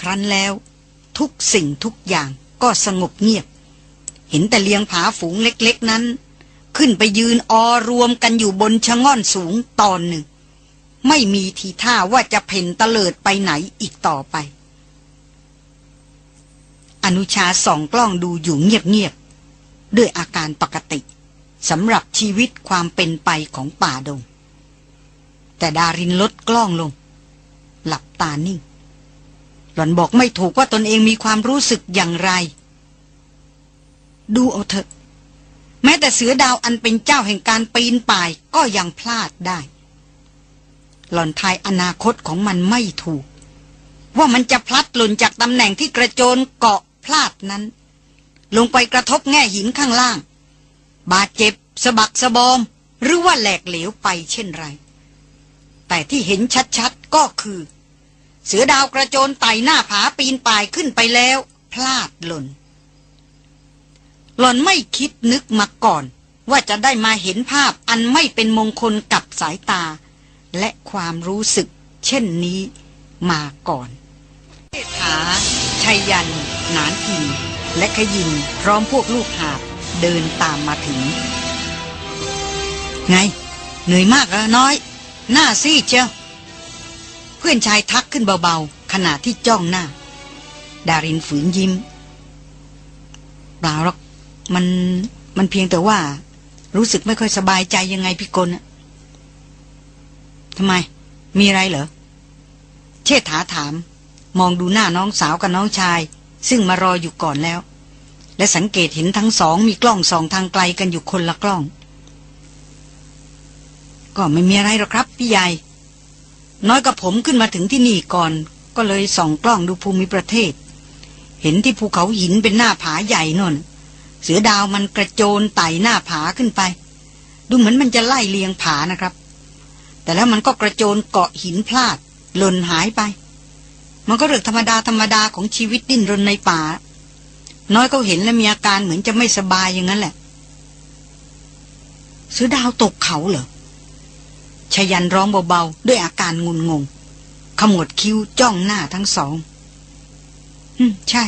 ครั้นแล้วทุกสิ่งทุกอย่างก็สงบเงียบ เห็นแต่เลียงผาฝูงเล็ก ๆ นั้น ขึ้นไปยืนออรวมกันอยู่บนชะง่อนสูงตอนหนึ่ง ไม่มีทีท่าว่าจะเพ่นตะเลิดไปไหนอีกต่อไป อนุชาส่องกล้องดูอยู่เงียบๆด้วยอาการปกติสำหรับชีวิตความเป็นไปของป่าดง แต่ดารินลดกล้องลง หลับตานิ่ง หล่อนบอกไม่ถูกว่าตนเองมีความรู้สึกอย่างไร ดูเอาเถอะ แม้แต่เสือดาวอันเป็นเจ้าแห่งการปีนป่ายก็ยังพลาดได้ หล่อนทายอนาคตของมันไม่ถูก ว่ามันจะพลัดหล่นจากตำแหน่งที่กระโจนเกาะพลาดนั้น ลงไปกระทบแง่หินข้างล่าง บาดเจ็บสะบักสะบอม หรือว่าแหลกเหลวไปเช่นไร แต่ที่เห็นชัดๆก็คือ เสือดาวกระโจนไต่หน้าผาปีนป่ายขึ้นไปแล้ว พลาดหล่น หล่อนไม่คิดนึกมาก่อน ว่าจะได้มาเห็นภาพอันไม่เป็นมงคลกับสายตา และความรู้สึก เช่นนี้มาก่อนเทถาชัยยัน หนานอิน และขยินพร้อมพวกลูกหาบเดินตามมาถึง ไง เหนื่อยมากเหรอน้อย หน้าซีดเชียวเพื่อนชายทักขึ้นเบาๆ ขณะที่จ้องหน้า ดารินฝืนยิ้มเปล่าหรอก มันมันเพียงแต่ว่า รู้สึกไม่ค่อยสบายใจยังไงพี่กลอะทำไม มีอะไรเหรอ เชษฐาถาม มองดูหน้าน้องสาวกับน้องชาย ซึ่งมารออยู่ก่อนแล้ว และสังเกตเห็นทั้งสองมีกล้องสองทางไกลกันอยู่คนละกล้อง ก็ไม่มีอะไรหรอกครับ พี่ใหญ่ น้อยกับผมขึ้นมาถึงที่นี่ก่อน ก็เลยส่องกล้องดูภูมิประเทศ เห็นที่ภูเขาหินเป็นหน้าผาใหญ่นน เสือดาวมันกระโจนไต่หน้าผาขึ้นไป ดูเหมือนมันจะไล่เลียงผานะครับ แต่แล้วมันก็กระโจนเกาะหินพลาด หล่นหายไป มันก็เรื่องธรรมดาธรรมดาของชีวิตดิ้นรนในป่า น้อยก็เห็นแล้วมีอาการเหมือนจะไม่สบายอย่างนั้นแหละ เสือดาวตกเขาเหรอชยันร้องเบาๆด้วยอาการงุนงง ขมวดคิ้วจ้องหน้าทั้งสอง อืม ใช่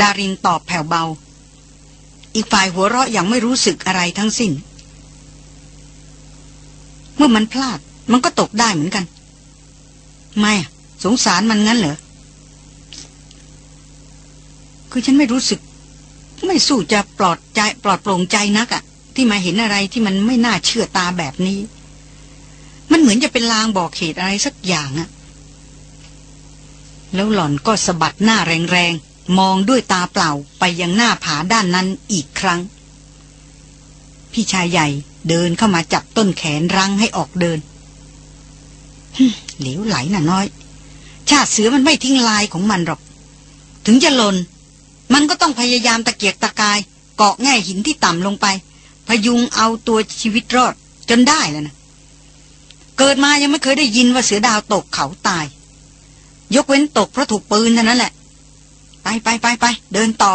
ดารินตอบแผ่วเบา อีกฝ่ายหัวเราะอย่างไม่รู้สึกอะไรทั้งสิ้น เมื่อมันพลาดมันก็ตกได้เหมือนกัน ไม่สงสารมันงั้นเหรอ คือฉันไม่รู้สึก ไม่สู้จะปลอดใจ ปลอดโปร่งใจนักอะที่มาเห็นอะไรที่มันไม่น่าเชื่อตาแบบนี้ มันเหมือนจะเป็นลางบอกเหตุอะไรสักอย่างอะแล้วหล่อนก็สะบัดหน้าแรงๆ มองด้วยตาเปล่าไปยังหน้าผาด้านนั้นอีกครั้ง พี่ชายใหญ่เดินเข้ามาจับต้นแขนรั้งให้ออกเดินเหลวไหลน่ะน้อย ชาติเสือมันไม่ทิ้งลายของมันหรอก ถึงจะลน มันก็ต้องพยายามตะเกียกตะกาย เกาะแง่หินที่ต่ำลงไป พยุงเอาตัวชีวิตรอดจนได้แล้วนะ เกิดมายังไม่เคยได้ยินว่าเสือดาวตกเขาตาย ยกเว้นตกเพราะถูกปืนเท่านั้นแหละ ไปไปไปไปเดินต่อ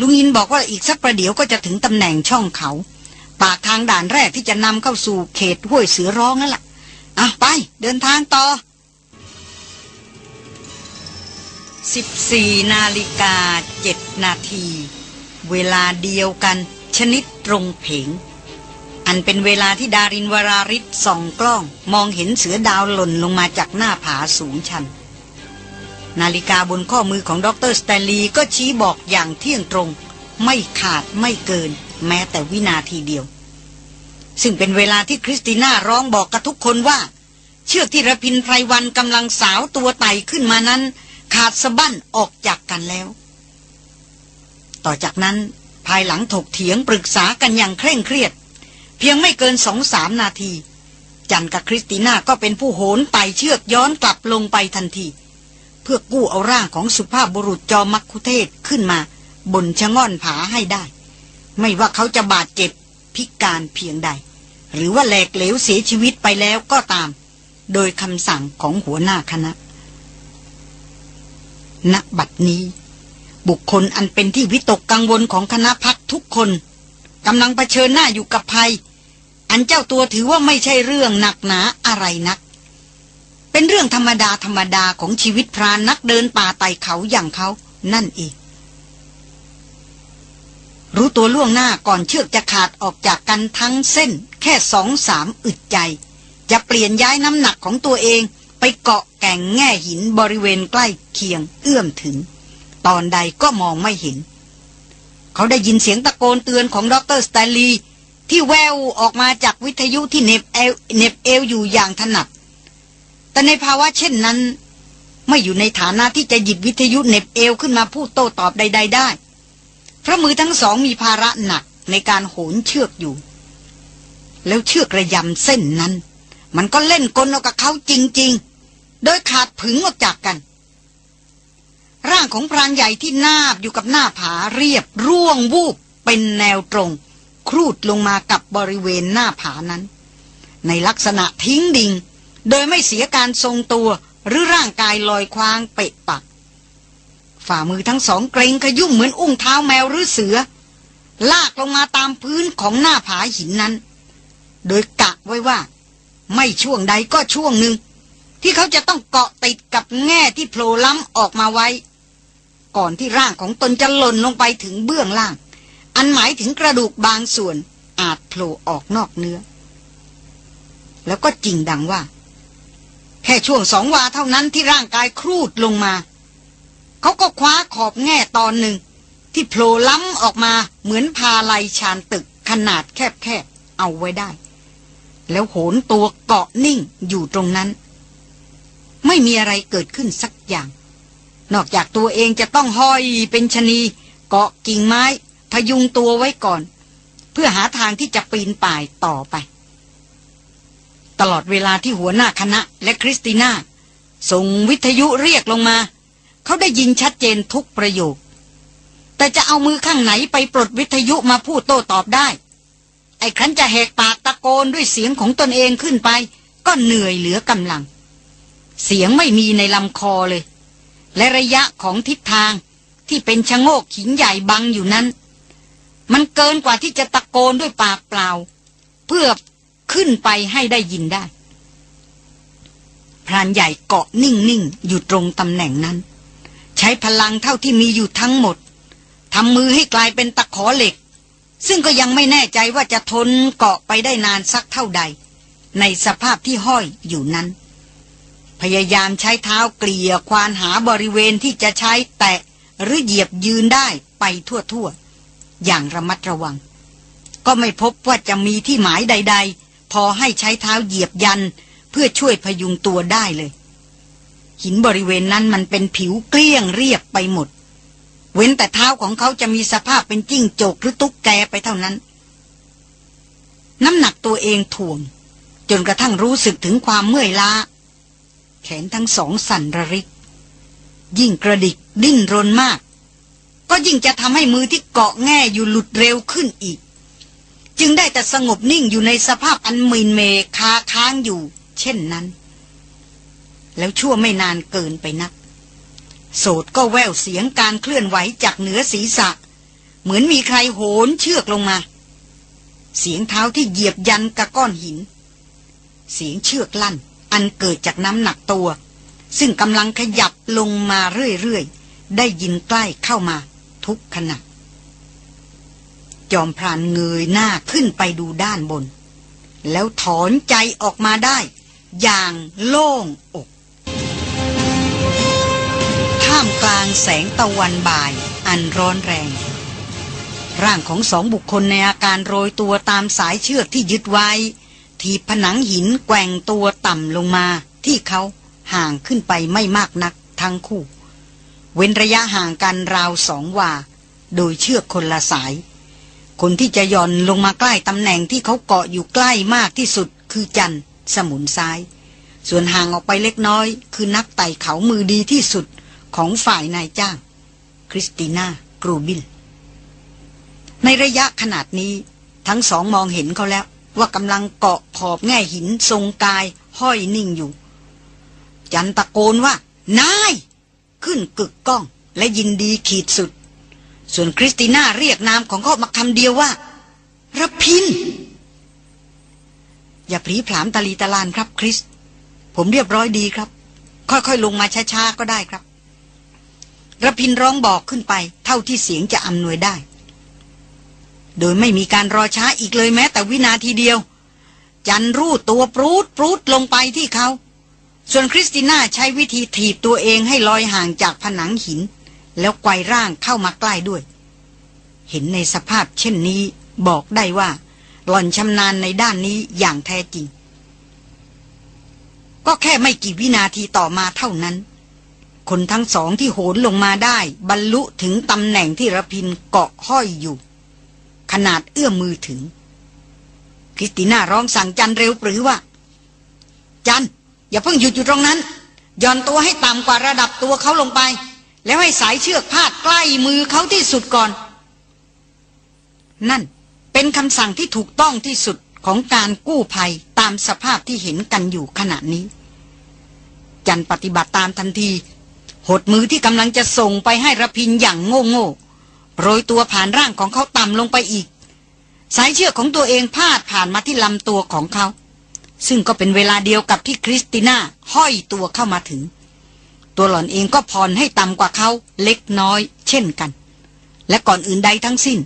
ลุงยินบอกว่าอีกสักประเดี๋ยวก็จะถึงตำแหน่งช่องเขา ปากทางด่านแรกที่จะนำเข้าสู่เขตห้วยเสือร้องนั่นแหละอะไป เดินทางต่อ 14 นาฬิกา 7 นาที เวลาเดียวกัน ชนิดตรงเพงอันเป็นเวลาที่ดารินวราริศส่องกล้อง มองเห็นเสือดาวหล่นลงมาจากหน้าผาสูงชัน นาฬิกาบนข้อมือของดรสแตนลีย์ก็ชี้บอกอย่างเที่ยงตรง ไม่ขาดไม่เกิน แม้แต่วินาทีเดียว ซึ่งเป็นเวลาที่คริสติน่าร้องบอกกับทุกคนว่า เชือกที่ระพินไพรวันกำลังสาวตัวไต่ขึ้นมานั้น ขาดสะบั้นออกจากกันแล้ว ต่อจากนั้นภายหลังถกเถียงปรึกษากันอย่างเคร่งเครียด เพียงไม่เกินสองสามนาที จันกับคริสติน่าก็เป็นผู้โหนไต่เชือกย้อนกลับลงไปทันที เพื่อกู้เอาร่างของสุภาพบุรุษจอมักคุเทศขึ้นมา บนชะง่อนผาให้ได้ ไม่ว่าเขาจะบาดเจ็บพิการเพียงใด หรือว่าแหลกเหลวเสียชีวิตไปแล้วก็ตาม โดยคำสั่งของหัวหน้าคณะ ณบัดนี้ บุคคลอันเป็นที่วิตกกังวลของคณะพักทุกคนกำลังเผชิญหน้าอยู่กับภัย อันเจ้าตัวถือว่าไม่ใช่เรื่องหนักหนาอะไรนัก เป็นเรื่องธรรมดาธรรมดาของชีวิตพรานนักเดินป่าไต่เขาอย่างเขานั่นเองรู้ตัวล่วงหน้าก่อนเชือกจะขาดออกจากกันทั้งเส้น แค่สองสามอึดใจ จะเปลี่ยนย้ายน้ำหนักของตัวเอง ไปเกาะแก่งแง่หินบริเวณใกล้เคียงเอื้อมถึง ตอนใดก็มองไม่เห็น เขาได้ยินเสียงตะโกนเตือนของดรสแตนลีย์ที่แว่วออกมาจากวิทยุที่เหน็บเอวเหน็บเอวอยู่อย่างถนัด แต่ในภาวะเช่นนั้น ไม่อยู่ในฐานะที่จะหยิบวิทยุเน็บเอลขึ้นมาพูดโต้ตอบใด ๆ ได้เพราะมือทั้งสองมีภาระหนักในการโหนเชือกอยู่ แล้วเชือกระยำเส้นนั้น มันก็เล่นกลเอากับเขาจริง ๆ โดยขาดผึงออกจากกัน ร่างของพรานใหญ่ที่นาบอยู่กับหน้าผาเรียบ ร่วงวูบเป็นแนวตรง ครูดลงมากับบริเวณหน้าผานั้น ในลักษณะทิ้งดิ่ง โดยไม่เสียการทรงตัวหรือร่างกายลอยคว้างเปะปัก ฝ่ามือทั้งสองเกรงขยุ่มเหมือนอุ้งเท้าแมวหรือเสือ ลากลงมาตามพื้นของหน้าผาหินนั้น โดยกะไว้ว่า ไม่ช่วงใดก็ช่วงหนึ่ง ที่เขาจะต้องเกาะติดกับแง่ที่โผล่ล้ำออกมาไว้ ก่อนที่ร่างของตนจะหล่นลงไปถึงเบื้องล่าง อันหมายถึงกระดูกบางส่วนอาจโผล่ออกนอกเนื้อ แล้วก็จริงดังว่า แค่ช่วงสองวาเท่านั้นที่ร่างกายครูดลงมา เขาก็คว้าขอบแง่ตอนหนึ่ง ที่โผล่ล้ำออกมาเหมือนพาลายชานตึกขนาดแคบๆเอาไว้ได้ แล้วโหนตัวเกาะนิ่งอยู่ตรงนั้น ไม่มีอะไรเกิดขึ้นสักอย่าง นอกจากตัวเองจะต้องห้อยเป็นชนี เกาะกิ่งไม้ พยุงตัวไว้ก่อน เพื่อหาทางที่จะปีนป่ายต่อไป ตลอดเวลาที่หัวหน้าคณะและคริสติน่าส่งวิทยุเรียกลงมา เขาได้ยินชัดเจนทุกประโยค แต่จะเอามือข้างไหนไปปลดวิทยุมาพูดโต้ตอบได้ ไอ้ครั้นจะแหกปากตะโกนด้วยเสียงของตนเองขึ้นไป ก็เหนื่อยเหลือกำลัง เสียงไม่มีในลำคอเลย และระยะของทิศทางที่เป็นชะโงกหินใหญ่บังอยู่นั้น มันเกินกว่าที่จะตะโกนด้วยปากเปล่า เพื่อ ขึ้นไปให้ได้ยินได้ พรานใหญ่เกาะนิ่งๆ อยู่ตรงตำแหน่งนั้น ใช้พลังเท่าที่มีอยู่ทั้งหมดทำมือให้กลายเป็นตะขอเหล็ก ซึ่งก็ยังไม่แน่ใจว่าจะทนเกาะไปได้นานสักเท่าใด ในสภาพที่ห้อยอยู่นั้น พยายามใช้เท้าเกลี่ยควานหาบริเวณที่จะใช้แตะหรือเหยียบยืนได้ไปทั่วๆ อย่างระมัดระวัง ก็ไม่พบว่าจะมีที่หมายใดๆ พอให้ใช้เท้าเหยียบยันเพื่อช่วยพยุงตัวได้เลย หินบริเวณนั้นมันเป็นผิวเกลี้ยงเรียบไปหมด เว้นแต่เท้าของเขาจะมีสภาพเป็นจิ้งจกหรือตุ๊กแกไปเท่านั้น น้ำหนักตัวเองถ่วง จนกระทั่งรู้สึกถึงความเมื่อยล้า แขนทั้งสองสั่นระริก ยิ่งกระดิกดิ้นรนมาก ก็ยิ่งจะทำให้มือที่เกาะแง่อยู่หลุดเร็วขึ้นอีก จึงได้แต่สงบนิ่งอยู่ในสภาพอันมินเมคาค้างอยู่ เช่นนั้น แล้วชั่วไม่นานเกินไปนัก โสดก็แววเสียงการเคลื่อนไหวจากเหนือศีรษะ เหมือนมีใครโหนเชือกลงมา เสียงเท้าที่เหยียบยันกับก้อนหิน เสียงเชือกลั่น อันเกิดจากน้ำหนักตัว ซึ่งกำลังขยับลงมาเรื่อยๆ ได้ยินใกล้เข้ามาทุกขณะ จอมพรานเงยหน้าขึ้นไปดูด้านบน แล้วถอนใจออกมาได้ อย่างโล่งอกท่ามกลางแสงตะวันบ่ายอันร้อนแรง ร่างของสองบุคคลในอาการโรยตัวตามสายเชือกที่ยึดไว้ ทีผนังหินแกว่งตัวต่ำลงมาที่เขาห่างขึ้นไปไม่มากนักทั้งคู่ เว้นระยะห่างกันราวสองวา โดยเชือกคนละสาย คนที่จะย่อนลงมาใกล้ตำแหน่งที่เขาเกาะอยู่ใกล้มากที่สุดคือจันสมุนซ้าย ส่วนห่างออกไปเล็กน้อย คือนักไต่เขามือดีที่สุดของฝ่ายนายจ้าง คริสติน่ากรูบิล ในระยะขนาดนี้ทั้งสองมองเห็นเขาแล้วว่ากำลังเกาะขอบแง่หินทรงกายห้อยนิ่งอยู่ จันตะโกนว่า นาย ขึ้นกึกก้อง และยินดีขีดสุด ส่วนคริสติน่าเรียกนามของเขามาคำเดียวว่าระพิน อย่าพลีผลามตาลีตาลานครับคริส ผมเรียบร้อยดีครับ ค่อยๆลงมาช้าๆก็ได้ครับระพินร้องบอกขึ้นไป เท่าที่เสียงจะอำนวยได้ โดยไม่มีการรอช้าอีกเลยแม้แต่วินาทีเดียว จันรูดตัวปรูดปรูดลงไปที่เขา ส่วนคริสติน่าใช้วิธีถีบตัวเองให้ลอยห่างจากผนังหิน แล้วไกวร่างเข้ามาใกล้ด้วย เห็นในสภาพเช่นนี้บอกได้ว่า หล่อนชำนาญในด้านนี้อย่างแท้จริง ก็แค่ไม่กี่วินาทีต่อมาเท่านั้น คนทั้งสองที่โหนลงมาได้ บรรลุถึงตำแหน่งที่ระพินเกาะห้อยอยู่ ขนาดเอื้อมมือถึงคริสติน่าร้องสั่งจันเร็วปรือว่า จันอย่าเพิ่งหยุดอยู่ตรงนั้นย่อนตัวให้ต่ำกว่าระดับตัวเขาลงไป แล้วให้สายเชือกพาดใกล้มือเขาที่สุดก่อน นั่นเป็นคำสั่งที่ถูกต้องที่สุดของการกู้ภัยตามสภาพที่เห็นกันอยู่ขณะนี้ จันปฏิบัติตามทันที หดมือที่กำลังจะส่งไปให้ระพินอย่างโง่โง่โรยตัวผ่านร่างของเขาต่ำลงไปอีก สายเชือกของตัวเองพาดผ่านมาที่ลำตัวของเขา ซึ่งก็เป็นเวลาเดียวกับที่คริสติน่าห้อยตัวเข้ามาถึง ตัวหล่อนเองก็ผ่อนให้ต่ำกว่าเขาเล็กน้อย เช่นกัน และก่อนอื่นใดทั้งสิ้น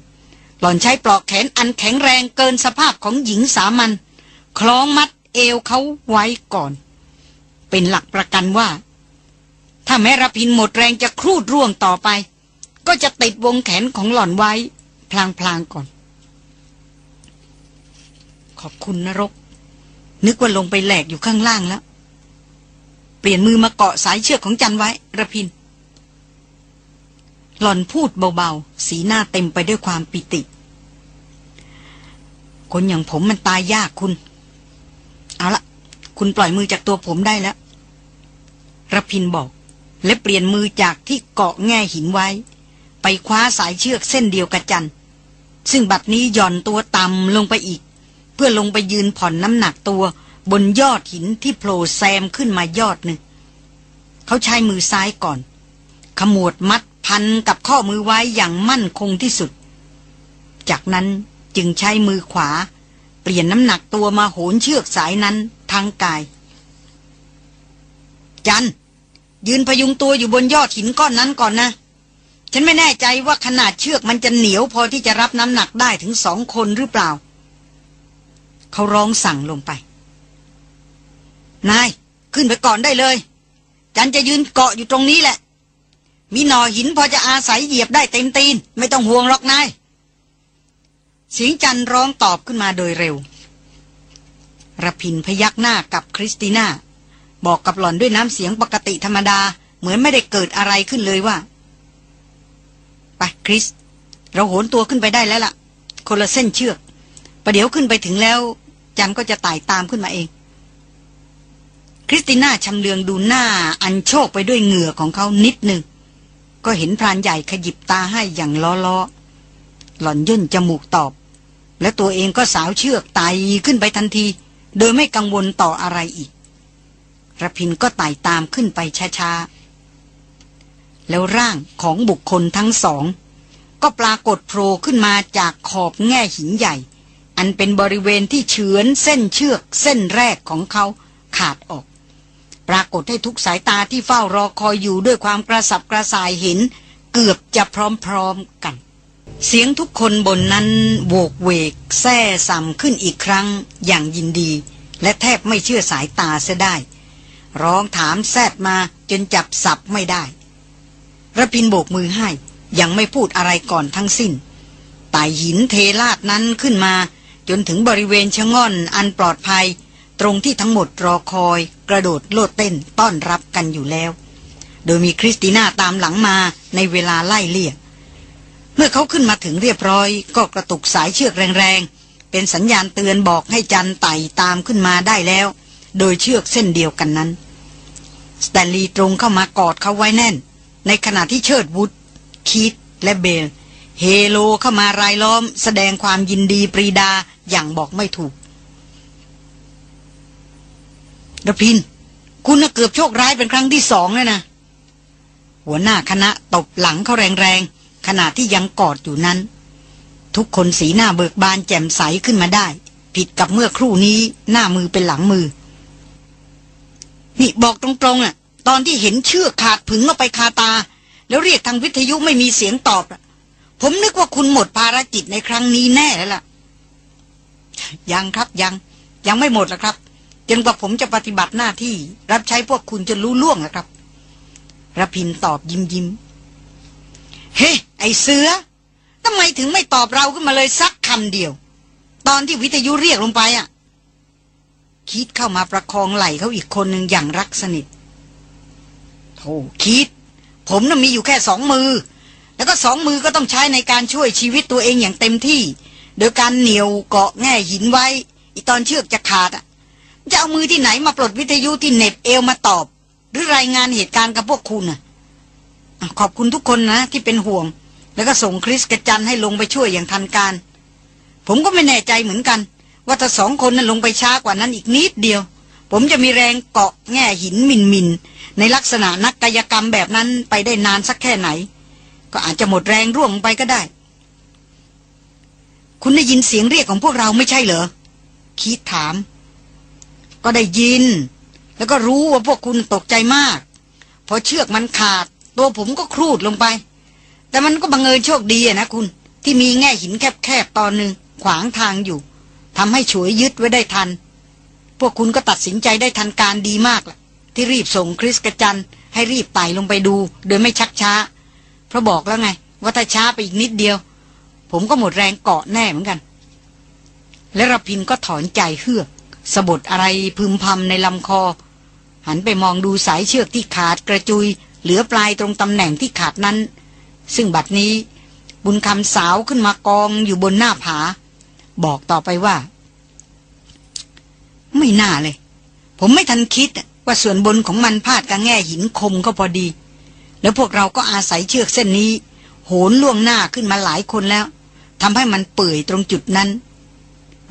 หล่อนใช้ปลอกแขนอันแข็งแรงเกินสภาพของหญิงสามัญคล้องมัดเอวเขาไว้ก่อน เป็นหลักประกันว่า ถ้าแม้รพินหมดแรงจะครูดร่วงต่อไป ก็จะติดวงแขนของหล่อนไว้ พลางๆก่อน ขอบคุณนรก นึกว่าลงไปแหลกอยู่ข้างล่างแล้ว ลี่ยนมือมาเกาะสายเชือกของจันไว้ระพิน หล่อนพูดเบาๆ สีหน้าเต็มไปด้วยความปิติ คนอย่างผมมันตายยากคุณ เอาละคุณปล่อยมือจากตัวผมได้แล้วระพินบอก และเปลี่ยนมือจากที่เกาะแง่หินไว้ ไปคว้าสายเชือกเส้นเดียวกับจันซึ่งบัดนี้หย่อนตัวต่ำลงไปอีก เพื่อลงไปยืนผ่อนน้ำหนักตัว บนยอดหินที่โผล่แซมขึ้นมายอดหนึ่ง เขาใช้มือซ้ายก่อน ขมวดมัดพันกับข้อมือไว้อย่างมั่นคงที่สุด จากนั้นจึงใช้มือขวา เปลี่ยนน้ำหนักตัวมาโหนเชือกสายนั้นทางกาย จันยืนพยุงตัวอยู่บนยอดหินก้อนนั้นก่อนนะ ฉันไม่แน่ใจว่าขนาดเชือกมันจะเหนียวพอที่จะรับน้ำหนักได้ถึงสองคนหรือเปล่า เขาร้องสั่งลงไป นาย ขึ้นไปก่อนได้เลย จันจะยืนเกาะอยู่ตรงนี้แหละ มีหน่อหินพอจะอาศัยเหยียบได้เต็มตีน ไม่ต้องห่วงหรอกนายเสียงจันร้องตอบขึ้นมาโดยเร็วระพินพยักหน้ากับคริสติน่า บอกกับหล่อนด้วยน้ำเสียงปกติธรรมดา เหมือนไม่ได้เกิดอะไรขึ้นเลยว่าไปคริส เราโหนตัวขึ้นไปได้แล้วล่ะ คนละเส้นเชือกประเดี๋ยวขึ้นไปถึงแล้ว จันก็จะไต่ตามขึ้นมาเอง คริสติน่าชำเลืองดูหน้าอันโชคไปด้วยเหงื่อของเขานิดหนึ่ง ก็เห็นพรานใหญ่ขยิบตาให้อย่างล้อล้อหล่อนย่นจมูกตอบ และตัวเองก็สาวเชือกไต่ขึ้นไปทันที โดยไม่กังวลต่ออะไรอีกระพินก็ไต่ตามขึ้นไปช้าๆ แล้วร่างของบุคคลทั้งสอง ก็ปรากฏโผล่ขึ้นมาจากขอบแง่หินใหญ่ อันเป็นบริเวณที่เฉือนเส้นเชือกเส้นแรกของเขาขาดออก ปรากฏให้ทุกสายตาที่เฝ้ารอคอยอยู่ด้วยความกระสับกระส่ายเห็น เกือบจะพร้อมๆกัน เสียงทุกคนบนนั้นโวกเวก แซ่ซ้ำขึ้นอีกครั้งอย่างยินดี และแทบไม่เชื่อสายตาเสียได้ ร้องถามแซดมาจนจับศัพท์ไม่ได้ รพินทร์โบกมือให้ ยังไม่พูดอะไรก่อนทั้งสิ้นไต่หินเทลาดนั้นขึ้นมา จนถึงบริเวณชะง่อนอันปลอดภัย ตรงที่ทั้งหมดรอคอย กระโดดโลดเต้นต้อนรับกันอยู่แล้ว โดยมีคริสติน่าตามหลังมาในเวลาไล่เลี่ยเมื่อเขาขึ้นมาถึงเรียบร้อย ก็กระตุกสายเชือกแรงๆ เป็นสัญญาณเตือนบอกให้จันไต่ตามขึ้นมาได้แล้ว โดยเชือกเส้นเดียวกันนั้นสแตนลีย์ตรงเข้ามากอดเขาไว้แน่น ในขณะที่เชิดวุฒคีตและเบล เฮโลเข้ามารายล้อม แสดงความยินดีปรีดาอย่างบอกไม่ถูก ระพิน คุณน่ะเกือบโชคร้ายเป็นครั้งที่สองเลยนะ หัวหน้าคณะตบหลังเขาแรงๆขณะที่ยังกอดอยู่นั้น ทุกคนสีหน้าเบิกบานแจ่มใสขึ้นมาได้ ผิดกับเมื่อครู่นี้หน้ามือเป็นหลังมือ นี่บอกตรงๆอะ ตอนที่เห็นเชือกขาดผึงออกไปคาตา แล้วเรียกทางวิทยุไม่มีเสียงตอบผมนึกว่าคุณหมดภารกิจในครั้งนี้แน่แล้วล่ะ ยังครับยัง ยังไม่หมดล้วครับ จนกว่าผมจะปฏิบัติหน้าที่รับใช้พวกคุณจนรู้ล่วงนะครับระพินตอบยิ้มยิ้มเฮ้ ไอเสือทำไมถึงไม่ตอบเราขึ้นมาเลยสักคำเดียว ตอนที่วิทยุเรียกลงไปอะ คิดเข้ามาประคองไหล่เขาอีกคนหนึ่งอย่างรักสนิทโธ่คิด ผมน่ะมีอยู่แค่สองมือ แล้วก็สองมือก็ต้องใช้ในการช่วยชีวิตตัวเองอย่างเต็มที่ โดยการเหนียวเกาะแง่หินไว้ อีตอนเชือกจะขาดอะ จะเอามือที่ไหนมาปลดวิทยุที่เน็บเอวมาตอบ หรือรายงานเหตุการณ์กับพวกคุณอะขอบคุณทุกคนนะ ที่เป็นห่วง แล้วก็ส่งคริสกับจันให้ลงไปช่วยอย่างทันการ ผมก็ไม่แน่ใจเหมือนกัน ว่าถ้าสองคนนั้นลงไปช้ากว่านั้นอีกนิดเดียว ผมจะมีแรงเกาะแง่หินมินมินในลักษณะนักกายกรรมแบบนั้นไปได้นานสักแค่ไหน ก็อาจจะหมดแรงร่วงไปก็ได้ คุณได้ยินเสียงเรียกของพวกเราไม่ใช่เหรอ คิดถาม ก็ได้ยิน แล้วก็รู้ว่าพวกคุณตกใจมาก พอเชือกมันขาด ตัวผมก็ครูดลงไป แต่มันก็บังเอิญโชคดีนะคุณ ที่มีแง่หินแคบๆตอนหนึ่งขวางทางอยู่ทำให้ฉวยยึดไว้ได้ทัน พวกคุณก็ตัดสินใจได้ทันการดีมากล่ะ ที่รีบส่งคริสกระจันให้รีบไต่ลงไปดู โดยไม่ชักช้า เพราะบอกแล้วไง ว่าถ้าช้าไปอีกนิดเดียว ผมก็หมดแรงเกาะแน่เหมือนกัน และรพินก็ถอนใจเฮือก สะบดอะไรพึมพำในลำคอ หันไปมองดูสายเชือกที่ขาดกระจุย เหลือปลายตรงตำแหน่งที่ขาดนั้น ซึ่งบัดนี้บุญคำสาวขึ้นมากองอยู่บนหน้าผา บอกต่อไปว่า ไม่น่าเลย ผมไม่ทันคิดว่าส่วนบนของมันพาดกับแง่หินคมก็พอดี แล้วพวกเราก็อาศัยเชือกเส้นนี้ โหนล่วงหน้าขึ้นมาหลายคนแล้วทำให้มันเปื่อยตรงจุดนั้น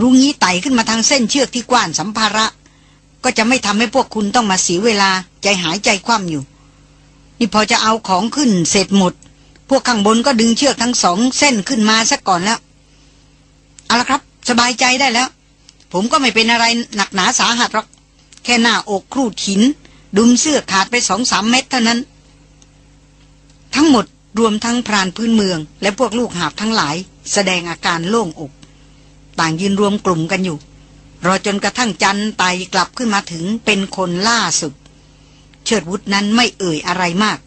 รู้งี้ไต่ขึ้นมาทางเส้นเชือกที่กว้านสัมภาระ ก็จะไม่ทำให้พวกคุณต้องมาเสียเวลาใจหายใจคว่ำอยู่ นี่พอจะเอาของขึ้นเสร็จหมด พวกข้างบนก็ดึงเชือกทั้งสองเส้นขึ้นมาซะก่อนแล้ว เอาละครับ สบายใจได้แล้ว ผมก็ไม่เป็นอะไรหนักหนาสาหัสหรอก แค่หน้าอกครูดหิน ดุมเสื้อขาดไปสองสามเม็ดเท่านั้น ทั้งหมดรวมทั้งพรานพื้นเมือง และพวกลูกหาบทั้งหลาย แสดงอาการโล่งอก ต่างยืนรวมกลุ่มกันอยู่ รอจนกระทั่งจันไตกลับขึ้นมาถึงเป็นคนล่าสุด เชิดวุฒนั้นไม่เอ่ยอะไรมาก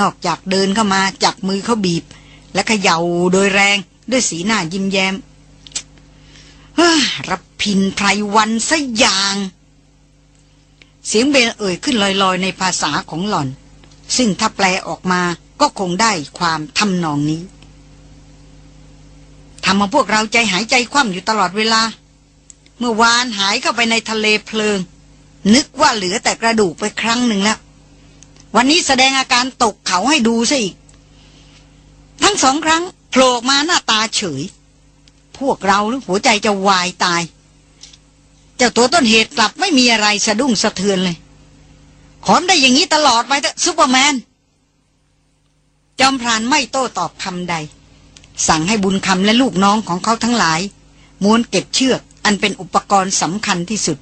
นอกจากเดินเข้ามาจับมือเขาบีบ และเขย่าโดยแรงด้วยสีหน้ายิ้มแย้มรับพินไพรวันซะอย่าง เสียงเบลเอ่ยขึ้นลอยๆ ในภาษาของหล่อน ซึ่งถ้าแปลออกมาก็คงได้ความทำนองนี้ ทำมาพวกเราใจหายใจคว่ำอยู่ตลอดเวลา เมื่อวานหายเข้าไปในทะเลเพลิง นึกว่าเหลือแต่กระดูกไปครั้งหนึ่งแล้ว วันนี้แสดงอาการตกเขาให้ดูซะอีก ทั้งสองครั้งโผล่มาหน้าตาเฉย พวกเราหัวใจจะวายตาย เจ้าตัวต้นเหตุกลับไม่มีอะไรสะดุ้งสะเทือนเลยขอมได้อย่างนี้ตลอดไปเถอะซูเปอร์แมนจอมพรานไม่โต้ตอบคำใด สั่งให้บุญคำและลูกน้องของเขาทั้งหลาย ม้วนเก็บเชือกอันเป็นอุปกรณ์สำคัญที่สุด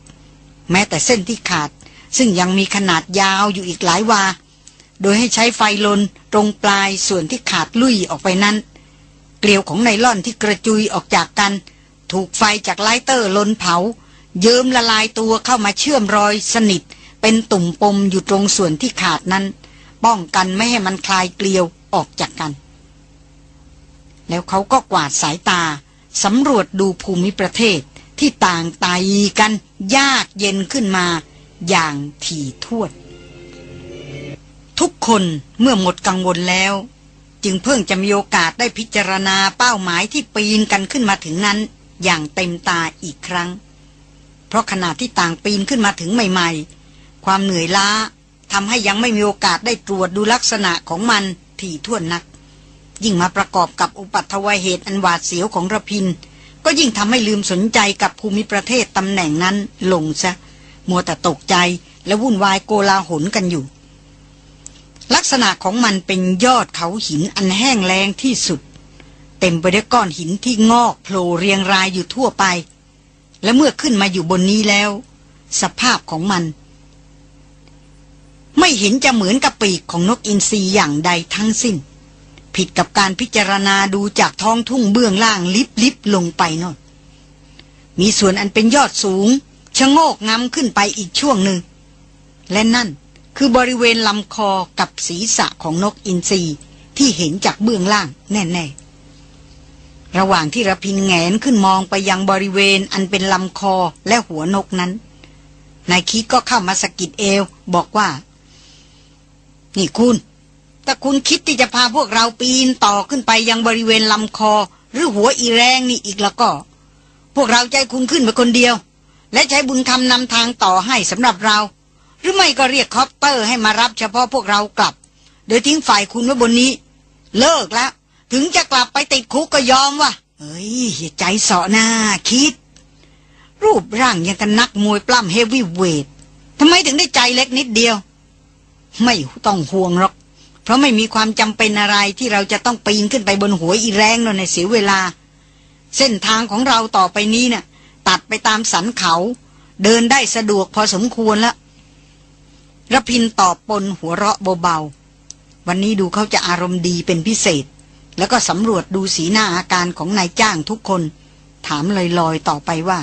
แม้แต่เส้นที่ขาด ซึ่งยังมีขนาดยาวอยู่อีกหลายวา โดยให้ใช้ไฟลนตรงปลายส่วนที่ขาดลุยออกไปนั้น เกลียวของไนล่อนที่กระจุยออกจากกัน ถูกไฟจากไลเตอร์ลนเผา เยิ้มละลายตัวเข้ามาเชื่อมรอยสนิท เป็นตุ่มปมอยู่ตรงส่วนที่ขาดนั้น ป้องกันไม่ให้มันคลายเกลียวออกจากกัน แล้วเขาก็กวาดสายตาสำรวจดูภูมิประเทศที่ต่างตายกันยากเย็นขึ้นมา อย่างถี่ถ้วนทุกคนเมื่อหมดกังวลแล้ว จึงเพิ่งจะมีโอกาสได้พิจารณาเป้าหมายที่ปีนกันขึ้นมาถึงนั้น อย่างเต็มตาอีกครั้ง เพราะขณะที่ต่างปีนขึ้นมาถึงใหม่ ๆ ความเหนื่อยล้าทำให้ยังไม่มีโอกาสได้ตรวจดูลักษณะของมันที่ท่วนนัก ยิ่งมาประกอบกับอุปัตวเหตุอันหวาดเสียวของระพิน ก็ยิ่งทำให้ลืมสนใจกับภูมิประเทศตำแหน่งนั้นลงซะ มัวแต่ตกใจและวุ่นวายโกลาหลกันอยู่ ลักษณะของมันเป็นยอดเขาหินอันแห้งแล้งที่สุด เต็มไปด้วยก้อนหินที่งอกโผล่เรียงรายอยู่ทั่วไป และเมื่อขึ้นมาอยู่บนนี้แล้ว สภาพของมัน ไม่เห็นจะเหมือนกับปีกของนกอินทรีอย่างใดทั้งสิ้น ผิดกับการพิจารณาดูจากท้องทุ่งเบื้องล่างลิบลิบลงไปนนมีส่วนอันเป็นยอดสูง ชะโงกงำขึ้นไปอีกช่วงหนึ่ง และนั่นคือบริเวณลำคอกับศีรษะของนกอินทรีที่เห็นจากเบื้องล่างแน่ๆ ระหว่างที่ระพินแงนขึ้นมองไปยังบริเวณอันเป็นลำคอและหัวนกนั้น นายคิดก็เข้ามาสกิดเอวบอกว่า นี่คุณ ถ้าคุณคิดที่จะพาพวกเราปีนต่อขึ้นไปยังบริเวณลำคอ หรือหัวอีแรงนี่อีกแล้วก็ พวกเราใจคุณขึ้นไปคนเดียว และใช้บุญคำนำทางต่อให้สำหรับเรา หรือไม่ก็เรียกคอปเตอร์ให้มารับเฉพาะพวกเรากลับ โดยทิ้งฝ่ายคุณไว้บนนี้ เลิกแล้ว ถึงจะกลับไปติดคุกก็ยอมวะเฮ้ยใจเสาะหน้าคิด รูปร่างยังกันนักมวยปล้ำเฮฟวี่เวททำไมถึงได้ใจเล็กนิดเดียว ไม่ต้องห่วงหรอก เพราะไม่มีความจำเป็นอะไรที่เราจะต้องปีนขึ้นไปบนหัวอีแรงนนในเสียเวลา เส้นทางของเราต่อไปนี้นะ่ะ ตัดไปตามสันเขา เดินได้สะดวกพอสมควรแล้วระพินตอบปนหัวเราะเบาๆ วันนี้ดูเขาจะอารมณ์ดีเป็นพิเศษ แล้วก็สำรวจดูสีหน้าอาการของนายจ้างทุกคน ถามลอยๆต่อไปว่า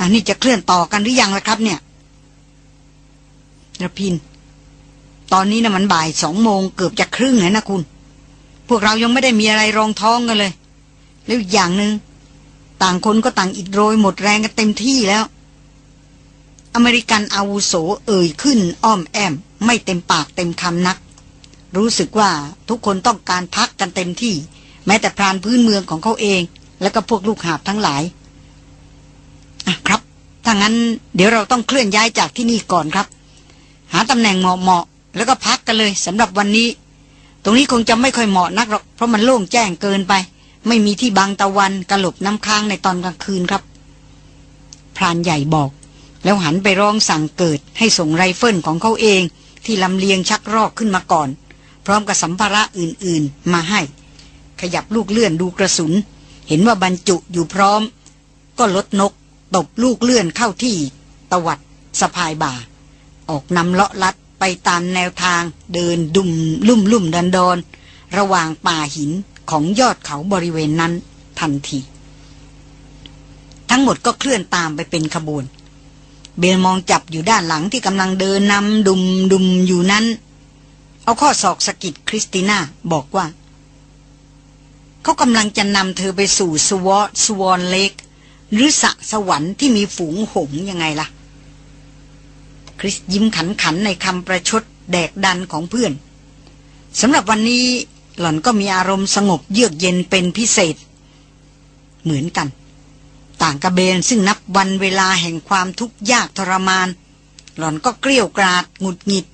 อันนี้จะเคลื่อนต่อกันหรือยังล่ะครับ เนี่ยระพิน ตอนนี้นะ่ะมันบ่ายสองโมงเกือบจะครึ่งแล้วนะคุณ พวกเรายังไม่ได้มีอะไรรองท้องกันเลย แล้วอย่างหนึง่งต่างคนก็ต่างอิดโรยหมดแรงกันเต็มที่แล้ว อเมริกันอาวุโสเอ่ยขึ้นอ้อมแอม ไม่เต็มปากเต็มคำนัก รู้สึกว่าทุกคนต้องการพักกันเต็มที่ แม้แต่พรานพื้นเมืองของเขาเอง แล้วก็พวกลูกหาบทั้งหลายครับถ้างั้นเดี๋ยวเราต้องเคลื่อนย้ายจากที่นี่ก่อนครับ หาตำแหน่งเหมาะ แล้วก็พักกันเลยสำหรับวันนี้ ตรงนี้คงจะไม่ค่อยเหมาะนักหรอกเพราะมันโล่งแจ้งเกินไป ไม่มีที่บังตะวันกระหลบน้ำค้างในตอนกลางคืนครับ พรานใหญ่บอก แล้วหันไปร้องสั่งเกิดให้ส่งไรเฟิลของเขาเอง ที่ลำเลียงชักรอกขึ้นมาก่อน พร้อมกับสัมภาระอื่นๆ มาให้ ขยับลูกเลื่อนดูกระสุน เห็นว่าบรรจุอยู่พร้อม ก็ลดนกตบลูกเลื่อนเข้าที่ตวัดสะพายบ่า ออกนำเลาะลัด ไปตามแนวทางเดินดุมลุ่มลุ่มดันดอนระหว่างป่าหินของยอดเขาบริเวณนั้นทันที ทั้งหมดก็เคลื่อนตามไปเป็นขบวน เบนมองจับอยู่ด้านหลังที่กำลังเดินนำดุมดุมอยู่นั้น เอาข้อศอกสกิดคริสติน่าบอกว่า เขากำลังจะนำเธอไปสู่สวอสวอนเลกหรือสะสวรรค์ที่มีฝูงหงยังไงล่ะ คริสยิ้มขันขันในคำประชดแดกดันของเพื่อนสำหรับวันนี้หล่อนก็มีอารมณ์สงบเยือกเย็นเป็นพิเศษ เหมือนกัน ต่างกระเบนซึ่งนับวันเวลาแห่งความทุกข์ยากทรมาน หล่อนก็เกลี้ยวกราดหงุดหงิด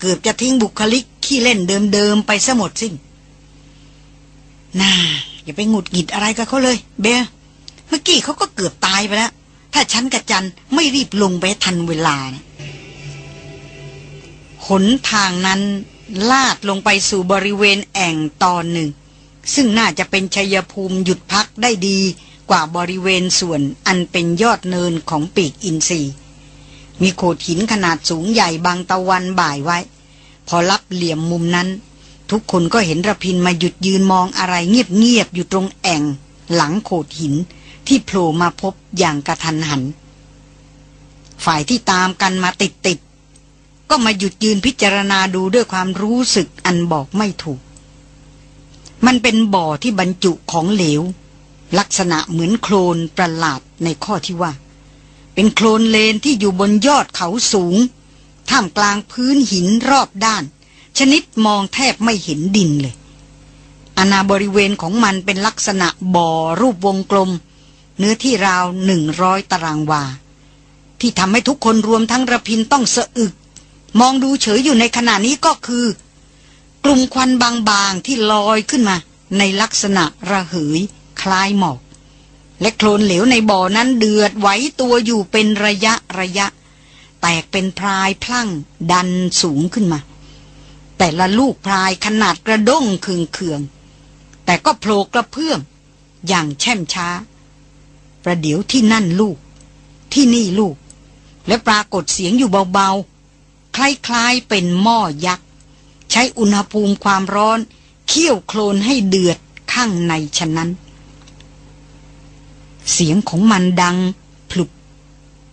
เกือบจะทิ้งบุคลิกขี้เล่นเดิมๆไปซะหมดสิ้นน่าอย่าไปหงุดหงิดอะไรกับเขาเลย เบลเมื่อกี้เขาก็เกือบตายไปแล้ว ถ้าฉันกับจันไม่รีบลงไปทันเวลานะ หนทางนั้นลาดลงไปสู่บริเวณแอ่งตอนหนึ่ง ซึ่งน่าจะเป็นชัยภูมิหยุดพักได้ดีกว่าบริเวณส่วนอันเป็นยอดเนินของปีกอินทรีมีโขดหินขนาดสูงใหญ่บางตะวันบ่ายไว้ พอรับเหลี่ยมมุมนั้น ทุกคนก็เห็นระพินมาหยุดยืนมองอะไรเงียบๆอยู่ตรงแอ่ง หลังโขดหินที่โผล่มาพบอย่างกระทันหัน ฝ่ายที่ตามกันมาติด ก็มาหยุดยืนพิจารณาดูด้วยความรู้สึกอันบอกไม่ถูก มันเป็นบ่อที่บรรจุของเหลว ลักษณะเหมือนโคลนประหลาดในข้อที่ว่า เป็นโคลนเลนที่อยู่บนยอดเขาสูง ท่ามกลางพื้นหินรอบด้าน ชนิดมองแทบไม่เห็นดินเลยอาณาบริเวณของมันเป็นลักษณะบ่อรูปวงกลม เนื้อที่ราวหนึ่งร้อยตารางวา ที่ทำให้ทุกคนรวมทั้งระพินต้องสะอึก มองดูเฉยอยู่ในขณะนี้ก็คือ กลุ่มควันบางๆที่ลอยขึ้นมา ในลักษณะระเหย คล้ายหมอก และโคลนเหลวในบ่อนั้นเดือดไหวตัวอยู่เป็นระยะระยะ แตกเป็นพรายพลั่งดันสูงขึ้นมา แต่ละลูกพรายขนาดกระด้งเคืองๆแต่ก็โผล่กระเพื่อมอย่างแช่มช้า ประเดี๋ยวที่นั่นลูก ที่นี่ลูก และปรากฏเสียงอยู่เบาๆ คล้ายๆเป็นหม้อยักษ์ ใช้อุณหภูมิความร้อนเคี่ยวโคลนให้เดือดข้างในฉะนั้น เสียงของมันดังพลุบ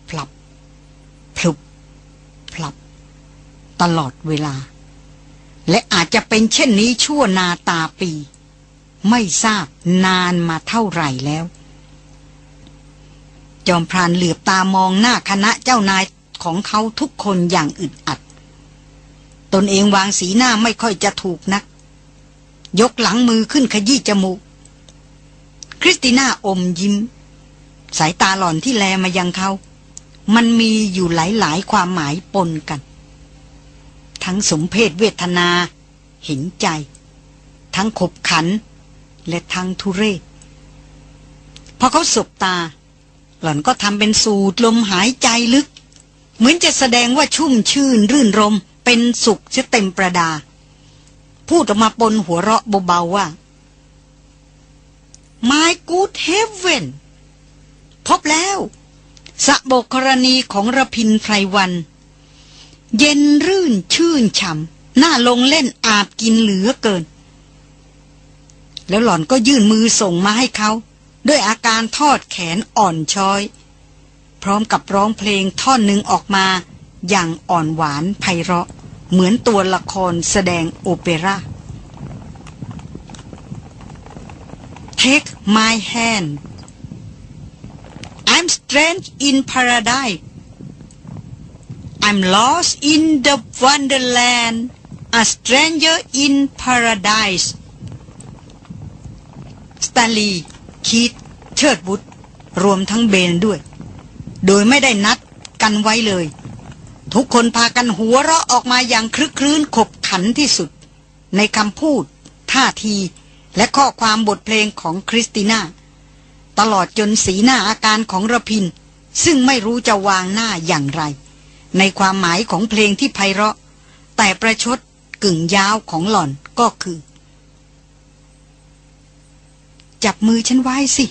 พลับพลุบพลับ ตลอดเวลา และอาจจะเป็นเช่นนี้ชั่วนาตาปี ไม่ทราบนานมาเท่าไหร่แล้ว จอมพรานเหลือบตามองหน้าคณะเจ้านาย ของเขาทุกคนอย่างอึดอัด ตนเองวางสีหน้าไม่ค่อยจะถูกนัก ยกหลังมือขึ้นขยี้จมูก คริสติน่าอมยิ้ม สายตาหล่อนที่แลมายังเขา มันมีอยู่หลายๆ ความหมายปนกัน ทั้งสมเพศเวทนา เห็นใจ ทั้งขบขัน และทั้งทุเรศพอเขาสบตา หล่อนก็ทำเป็นสูดลมหายใจลึก เหมือนจะแสดงว่าชุ่มชื่นรื่นรม เป็นสุขจะเต็มประดา พูดออกมาปนหัวเราะเบาๆว่า My good heaven พบแล้วสะบกกรณีของระพินไพรวัน เย็นรื่นชื่นฉ่ำหน่าลงเล่นอาบกินเหลือเกิน แล้วหล่อนก็ยื่นมือส่งมาให้เขา ด้วยอาการทอดแขนอ่อนช้อย พร้อมกับร้องเพลงท่อนหนึ่งออกมา อย่างอ่อนหวานไพเราะ เหมือนตัวละครแสดงโอเปร่า Take my hand I'm strange in paradise I'm lost in the wonderland a stranger in paradise สตาลี คีตเชิดบุตรรวมทั้งเบนด้วย โดยไม่ได้นัดกันไว้เลย ทุกคนพากันหัวเราะออกมาอย่างคลึกคลื้นขบขันที่สุด ในคำพูด ท่าที และข้อความบทเพลงของคริสติน่า ตลอดจนสีหน้าอาการของระพิน ซึ่งไม่รู้จะวางหน้าอย่างไร ในความหมายของเพลงที่ไพเราะ แต่ประชดกึ่งยาวของหล่อนก็คือ จับมือฉันไว้สิ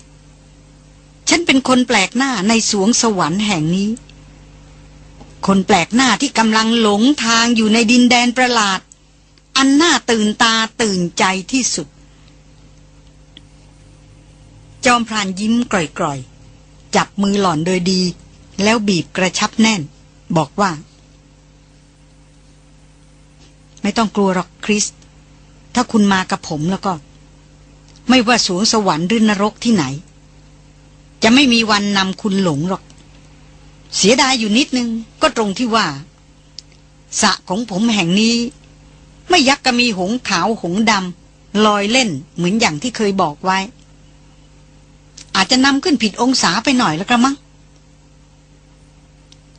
ฉันเป็นคนแปลกหน้าในสวงสวรรค์แห่งนี้ คนแปลกหน้าที่กำลังหลงทางอยู่ในดินแดนประหลาด อันน่าตื่นตาตื่นใจที่สุด จอมพรานยิ้มกร่อยๆ จับมือหล่อนโดยดี แล้วบีบกระชับแน่น บอกว่า ไม่ต้องกลัวหรอกคริส ถ้าคุณมากับผมแล้วก็ ไม่ว่าสวงสวรรค์หรือนรกที่ไหน จะไม่มีวันนำคุณหลงหรอก เสียดายอยู่นิดนึง ก็ตรงที่ว่าสะของผมแห่งนี้ ไม่ยักกะมีหงขาวหงดำลอยเล่นเหมือนอย่างที่เคยบอกไว้ อาจจะนำขึ้นผิดองศาไปหน่อยแล้วกระมัง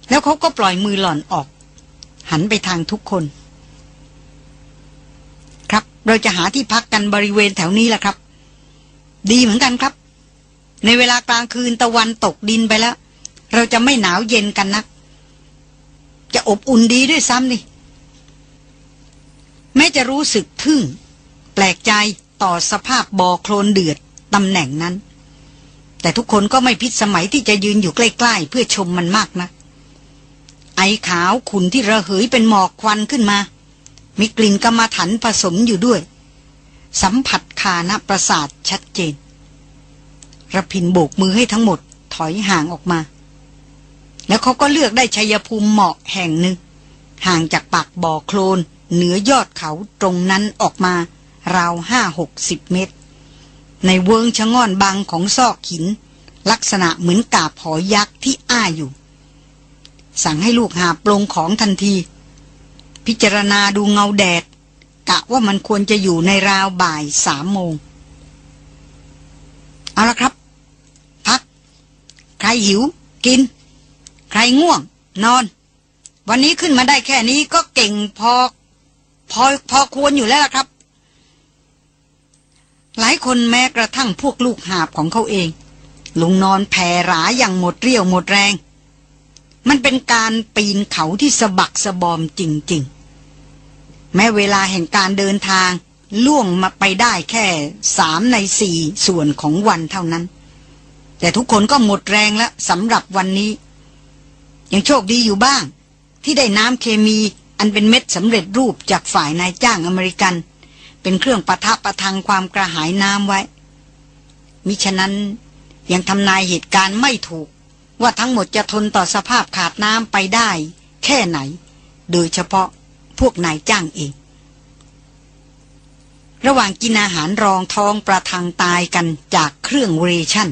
แล้วเขาก็ปล่อยมือหล่อนออก หันไปทางทุกคน ครับเราจะหาที่พักกันบริเวณแถวนี้แหละครับ ดีเหมือนกันครับ ในเวลากลางคืนตะวันตกดินไปแล้ว เราจะไม่หนาวเย็นกันนัก จะอบอุ่นดีด้วยซ้ำนี่แม้จะรู้สึกทึ่ง แปลกใจต่อสภาพบอโคลนเดือดตำแหน่งนั้น แต่ทุกคนก็ไม่พิสมัยที่จะยืนอยู่ใกล้ๆ เพื่อชมมันมากนะ ไอขาวขุนที่ระเหยเป็นหมอกควันขึ้นมา มีกลิ่นกรรมฐานผสมอยู่ด้วย สัมผัสคานประสาทชัดเจน ระพินโบกมือให้ทั้งหมด ถอยห่างออกมา แล้วเขาก็เลือกได้ชัยภูมิเหมาะแห่งหนึ่ง ห่างจากปากบ่อโคลน เหนือยอดเขาตรงนั้นออกมา ราวห้าหกสิบเมตร ในเวิงชะง่อนบางของซอกหิน ลักษณะเหมือนกาบหอยักษ์ที่อ้าอยู่ สั่งให้ลูกหาปลงของทันที พิจารณาดูเงาแดด กะว่ามันควรจะอยู่ในราวบ่ายสามโมงเอาละครับ ใครหิว กิน ใครง่วง นอน วันนี้ขึ้นมาได้แค่นี้ก็เก่งพอ พอพอควรอยู่แล้วล่ะครับ หลายคนแม้กระทั่งพวกลูกหาบของเขาเอง ลุงนอนแผ่หราอย่างหมดเรี่ยวหมดแรง มันเป็นการปีนเขาที่สะบักสะบอมจริง ๆ แม้เวลาแห่งการเดินทางล่วงมาไปได้แค่สามในสี่ส่วนของวันเท่านั้น แต่ทุกคนก็หมดแรงแล้วสำหรับวันนี้ ยังโชคดีอยู่บ้าง ที่ได้น้ำเคมีอันเป็นเม็ดสำเร็จรูปจากฝ่ายนายจ้างอเมริกัน เป็นเครื่องประทับประทังความกระหายน้ำไว้ มิฉะนั้นยังทำนายเหตุการณ์ไม่ถูก ว่าทั้งหมดจะทนต่อสภาพขาดน้ำไปได้ แค่ไหน โดยเฉพาะพวกนายจ้างเอง ระหว่างกินอาหารรองท้องประทังตายกันจากเครื่อง ration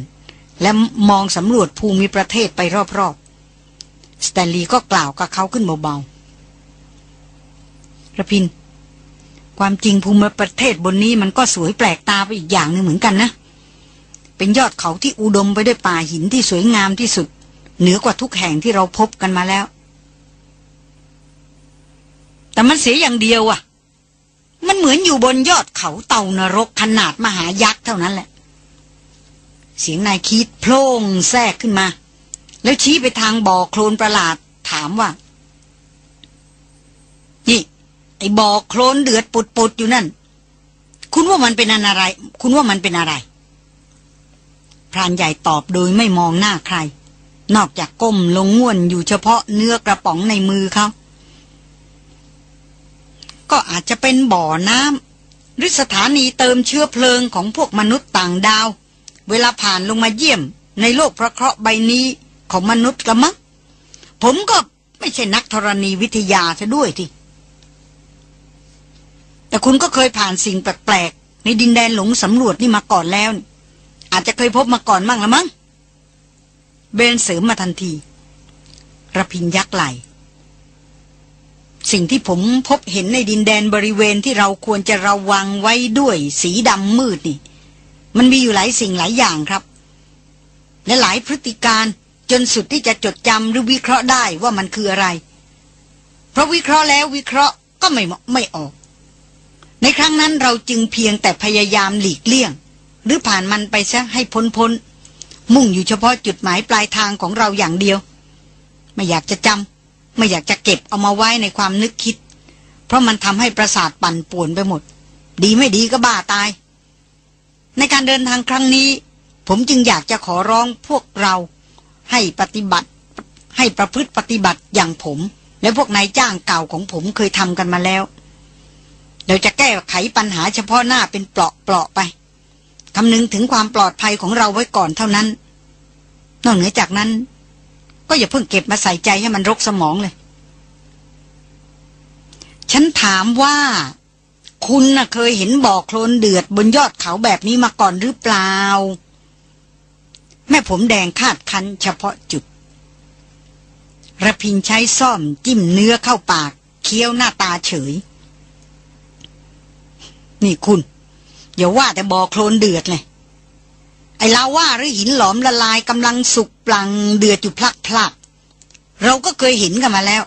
และมองสำรวจภูมิประเทศไปรอบๆ สแตนลีย์ก็กล่าวกับเขาขึ้นเบาๆรพินทร์ ความจริงภูมิประเทศบนนี้มันก็สวยแปลกตาไปอีกอย่างหนึ่งเหมือนกันนะ เป็นยอดเขาที่อุดมไปด้วยป่าหินที่สวยงามที่สุด เหนือกว่าทุกแห่งที่เราพบกันมาแล้ว แต่มันเสียอย่างเดียวอะมันเหมือนอยู่บนยอดเขาเต่านรกขนาดมหายักษ์เท่านั้นแหละ เสียงนายคิดโพล่งแทรกขึ้นมา แล้วชี้ไปทางบ่อโคลนประหลาดถามว่า นี่ ไอ้บ่อโคลนเดือดปุดๆอยู่นั่น คุณว่ามันเป็นอะไร คุณว่ามันเป็นอะไรพรานใหญ่ตอบโดยไม่มองหน้าใคร นอกจากก้มลงง่วนอยู่เฉพาะเนื้อกระป๋องในมือเขาก็อาจจะเป็นบ่อน้ำหรือสถานีเติมเชื้อเพลิงของพวกมนุษย์ต่างดาว เวลาผ่านลงมาเยี่ยม ในโลกพระเคราะห์ใบนี้ของมนุษย์ละมั้งผมก็ไม่ใช่นักธรณีวิทยาซะด้วยทีแต่คุณก็เคยผ่านสิ่งแปลกๆ ในดินแดนหลงสำรวจนี่มาก่อนแล้ว อาจจะเคยพบมาก่อนมั่งละมั้งเบนเสริมมาทันทีระพินยักไหลสิ่งที่ผมพบเห็นในดินแดนบริเวณที่เราควรจะระวังไว้ด้วยสีดำมืดนี่ มันมีอยู่หลายสิ่งหลายอย่างครับ และหลายพฤติการจนสุดที่จะจดจำหรือวิเคราะห์ได้ว่ามันคืออะไร เพราะวิเคราะห์แล้ววิเคราะห์ก็ไม่ไม่ออก ในครั้งนั้นเราจึงเพียงแต่พยายามหลีกเลี่ยง หรือผ่านมันไปซะให้พ้นพ้นมุ่งอยู่เฉพาะจุดหมายปลายทางของเราอย่างเดียว ไม่อยากจะจำไม่อยากจะเก็บเอามาไว้ในความนึกคิด เพราะมันทำให้ประสาทปั่นป่วนไปหมด ดีไม่ดีก็บ้าตาย ในการเดินทางครั้งนี้ ผมจึงอยากจะขอร้องพวกเรา ให้ปฏิบัติ ให้ประพฤติปฏิบัติอย่างผม และพวกนายจ้างเก่าของผมเคยทำกันมาแล้ว เราจะแก้ไขปัญหาเฉพาะหน้าเป็นเปลาะเปลาะไปคำนึงถึงความปลอดภัยของเราไว้ก่อนเท่านั้น นอกเหนือจากนั้น ก็อย่าเพิ่งเก็บมาใส่ใจให้มันรกสมองเลย ฉันถามว่า คุณน่ะเคยเห็นบ่อโคลนเดือดบนยอดเขาแบบนี้มาก่อนหรือเปล่า แม่ผมแดงคาดคันเฉพาะจุดระพินใช้ซ่อมจิ้มเนื้อเข้าปาก เคี้ยวหน้าตาเฉย นี่คุณ อย่าว่าแต่บ่อโคลนเดือดเลยไอลาว่าหรือหินหลอมละลายกำลังสุกปลังเดือดอยู่พลักพลักเราก็เคยเห็นกันมาแล้ว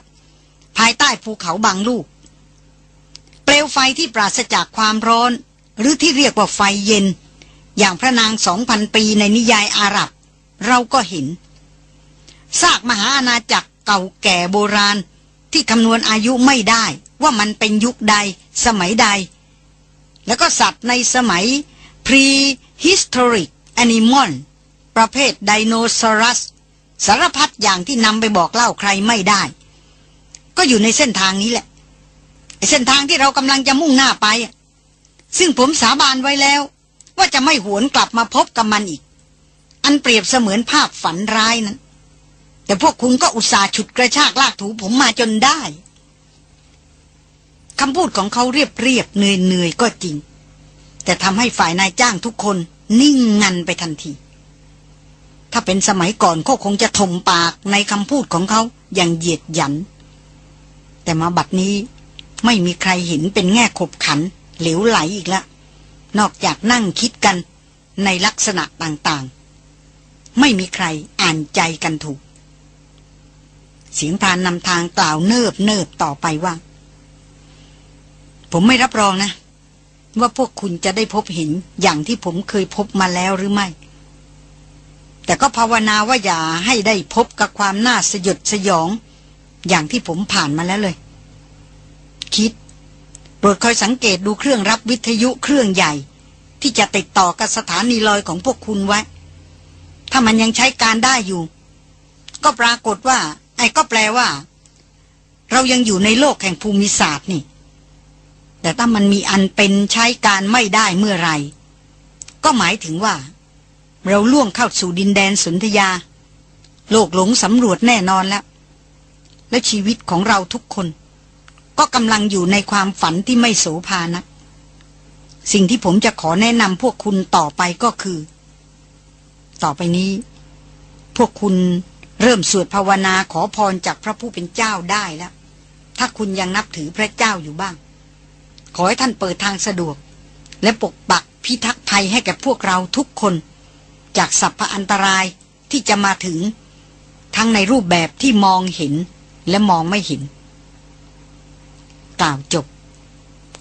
ภายใต้ภูเขาบางลูก เปลวไฟที่ปราศจากความร้อน หรือที่เรียกว่าไฟเย็น อย่างพระนางสองพันปีในนิยายอาหรับ เราก็เห็นซากมหาอาณาจักรเก่าแก่โบราณ ที่คำนวณอายุไม่ได้ว่ามันเป็นยุคใดสมัยใด แล้วก็สัตว์ในสมัย prehistoric แอนิมอลประเภทไดโนเสารัสสารพัดอย่างที่นำไปบอกเล่าใครไม่ได้ ก็อยู่ในเส้นทางนี้แหละ เส้นทางที่เรากำลังจะมุ่งหน้าไป ซึ่งผมสาบานไว้แล้ว ว่าจะไม่หวนกลับมาพบกับมันอีก อันเปรียบเสมือนภาพฝันร้ายนั้น แต่พวกคุณก็อุตส่าห์ฉุดกระชากลากถูผมมาจนได้คำพูดของเขาเรียบเรียบเนื่อยเนื่อยก็จริง แต่ทำให้ฝ่ายนายจ้างทุกคนนิ่งงันไปทันที ถ้าเป็นสมัยก่อนเขาคงจะถมปากในคำพูดของเขาอย่างเหยียดหยัน แต่มาบัดนี้ ไม่มีใครเห็นเป็นแง่ขบขัน เหลวไหลอีกละ นอกจากนั่งคิดกันในลักษณะต่างๆ ไม่มีใครอ่านใจกันถูก เสียงพานนำทางกล่าวเนิบเนิบต่อไปว่า ผมไม่รับรองนะ ว่าพวกคุณจะได้พบเห็นอย่างที่ผมเคยพบมาแล้วหรือไม่ แต่ก็ภาวนาว่าอย่าให้ได้พบกับความน่าสยดสยอง อย่างที่ผมผ่านมาแล้วเลย คิด โปรดคอยสังเกตดูเครื่องรับวิทยุเครื่องใหญ่ ที่จะติดต่อกับสถานีลอยของพวกคุณไว้ ถ้ามันยังใช้การได้อยู่ ก็ปรากฏว่า ไอ้ก็แปลว่า เรายังอยู่ในโลกแห่งภูมิศาสตร์นี่ แต่ถ้ามันมีอันเป็นใช้การไม่ได้เมื่อไรก็หมายถึงว่า เราล่วงเข้าสู่ดินแดนสุนธยา โลกหลงสำรวจแน่นอนแล้ว และชีวิตของเราทุกคน ก็กำลังอยู่ในความฝันที่ไม่โสภานะสิ่งที่ผมจะขอแนะนำพวกคุณต่อไปก็คือ ต่อไปนี้ พวกคุณเริ่มสวดภาวนาขอพรจากพระผู้เป็นเจ้าได้แล้ว ถ้าคุณยังนับถือพระเจ้าอยู่บ้าง ขอให้ท่านเปิดทางสะดวก และปกปักพิทักษ์ภัยให้แก่พวกเราทุกคน จากสัพพอันตรายที่จะมาถึง ทั้งในรูปแบบที่มองเห็นและมองไม่เห็น กล่าวจบ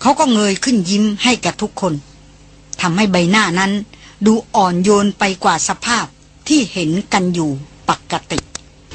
เขาก็เงยขึ้นยิ้มให้กับทุกคนทำให้ใบหน้านั้น ดูอ่อนโยนไปกว่าสภาพที่เห็นกันอยู่ปกติ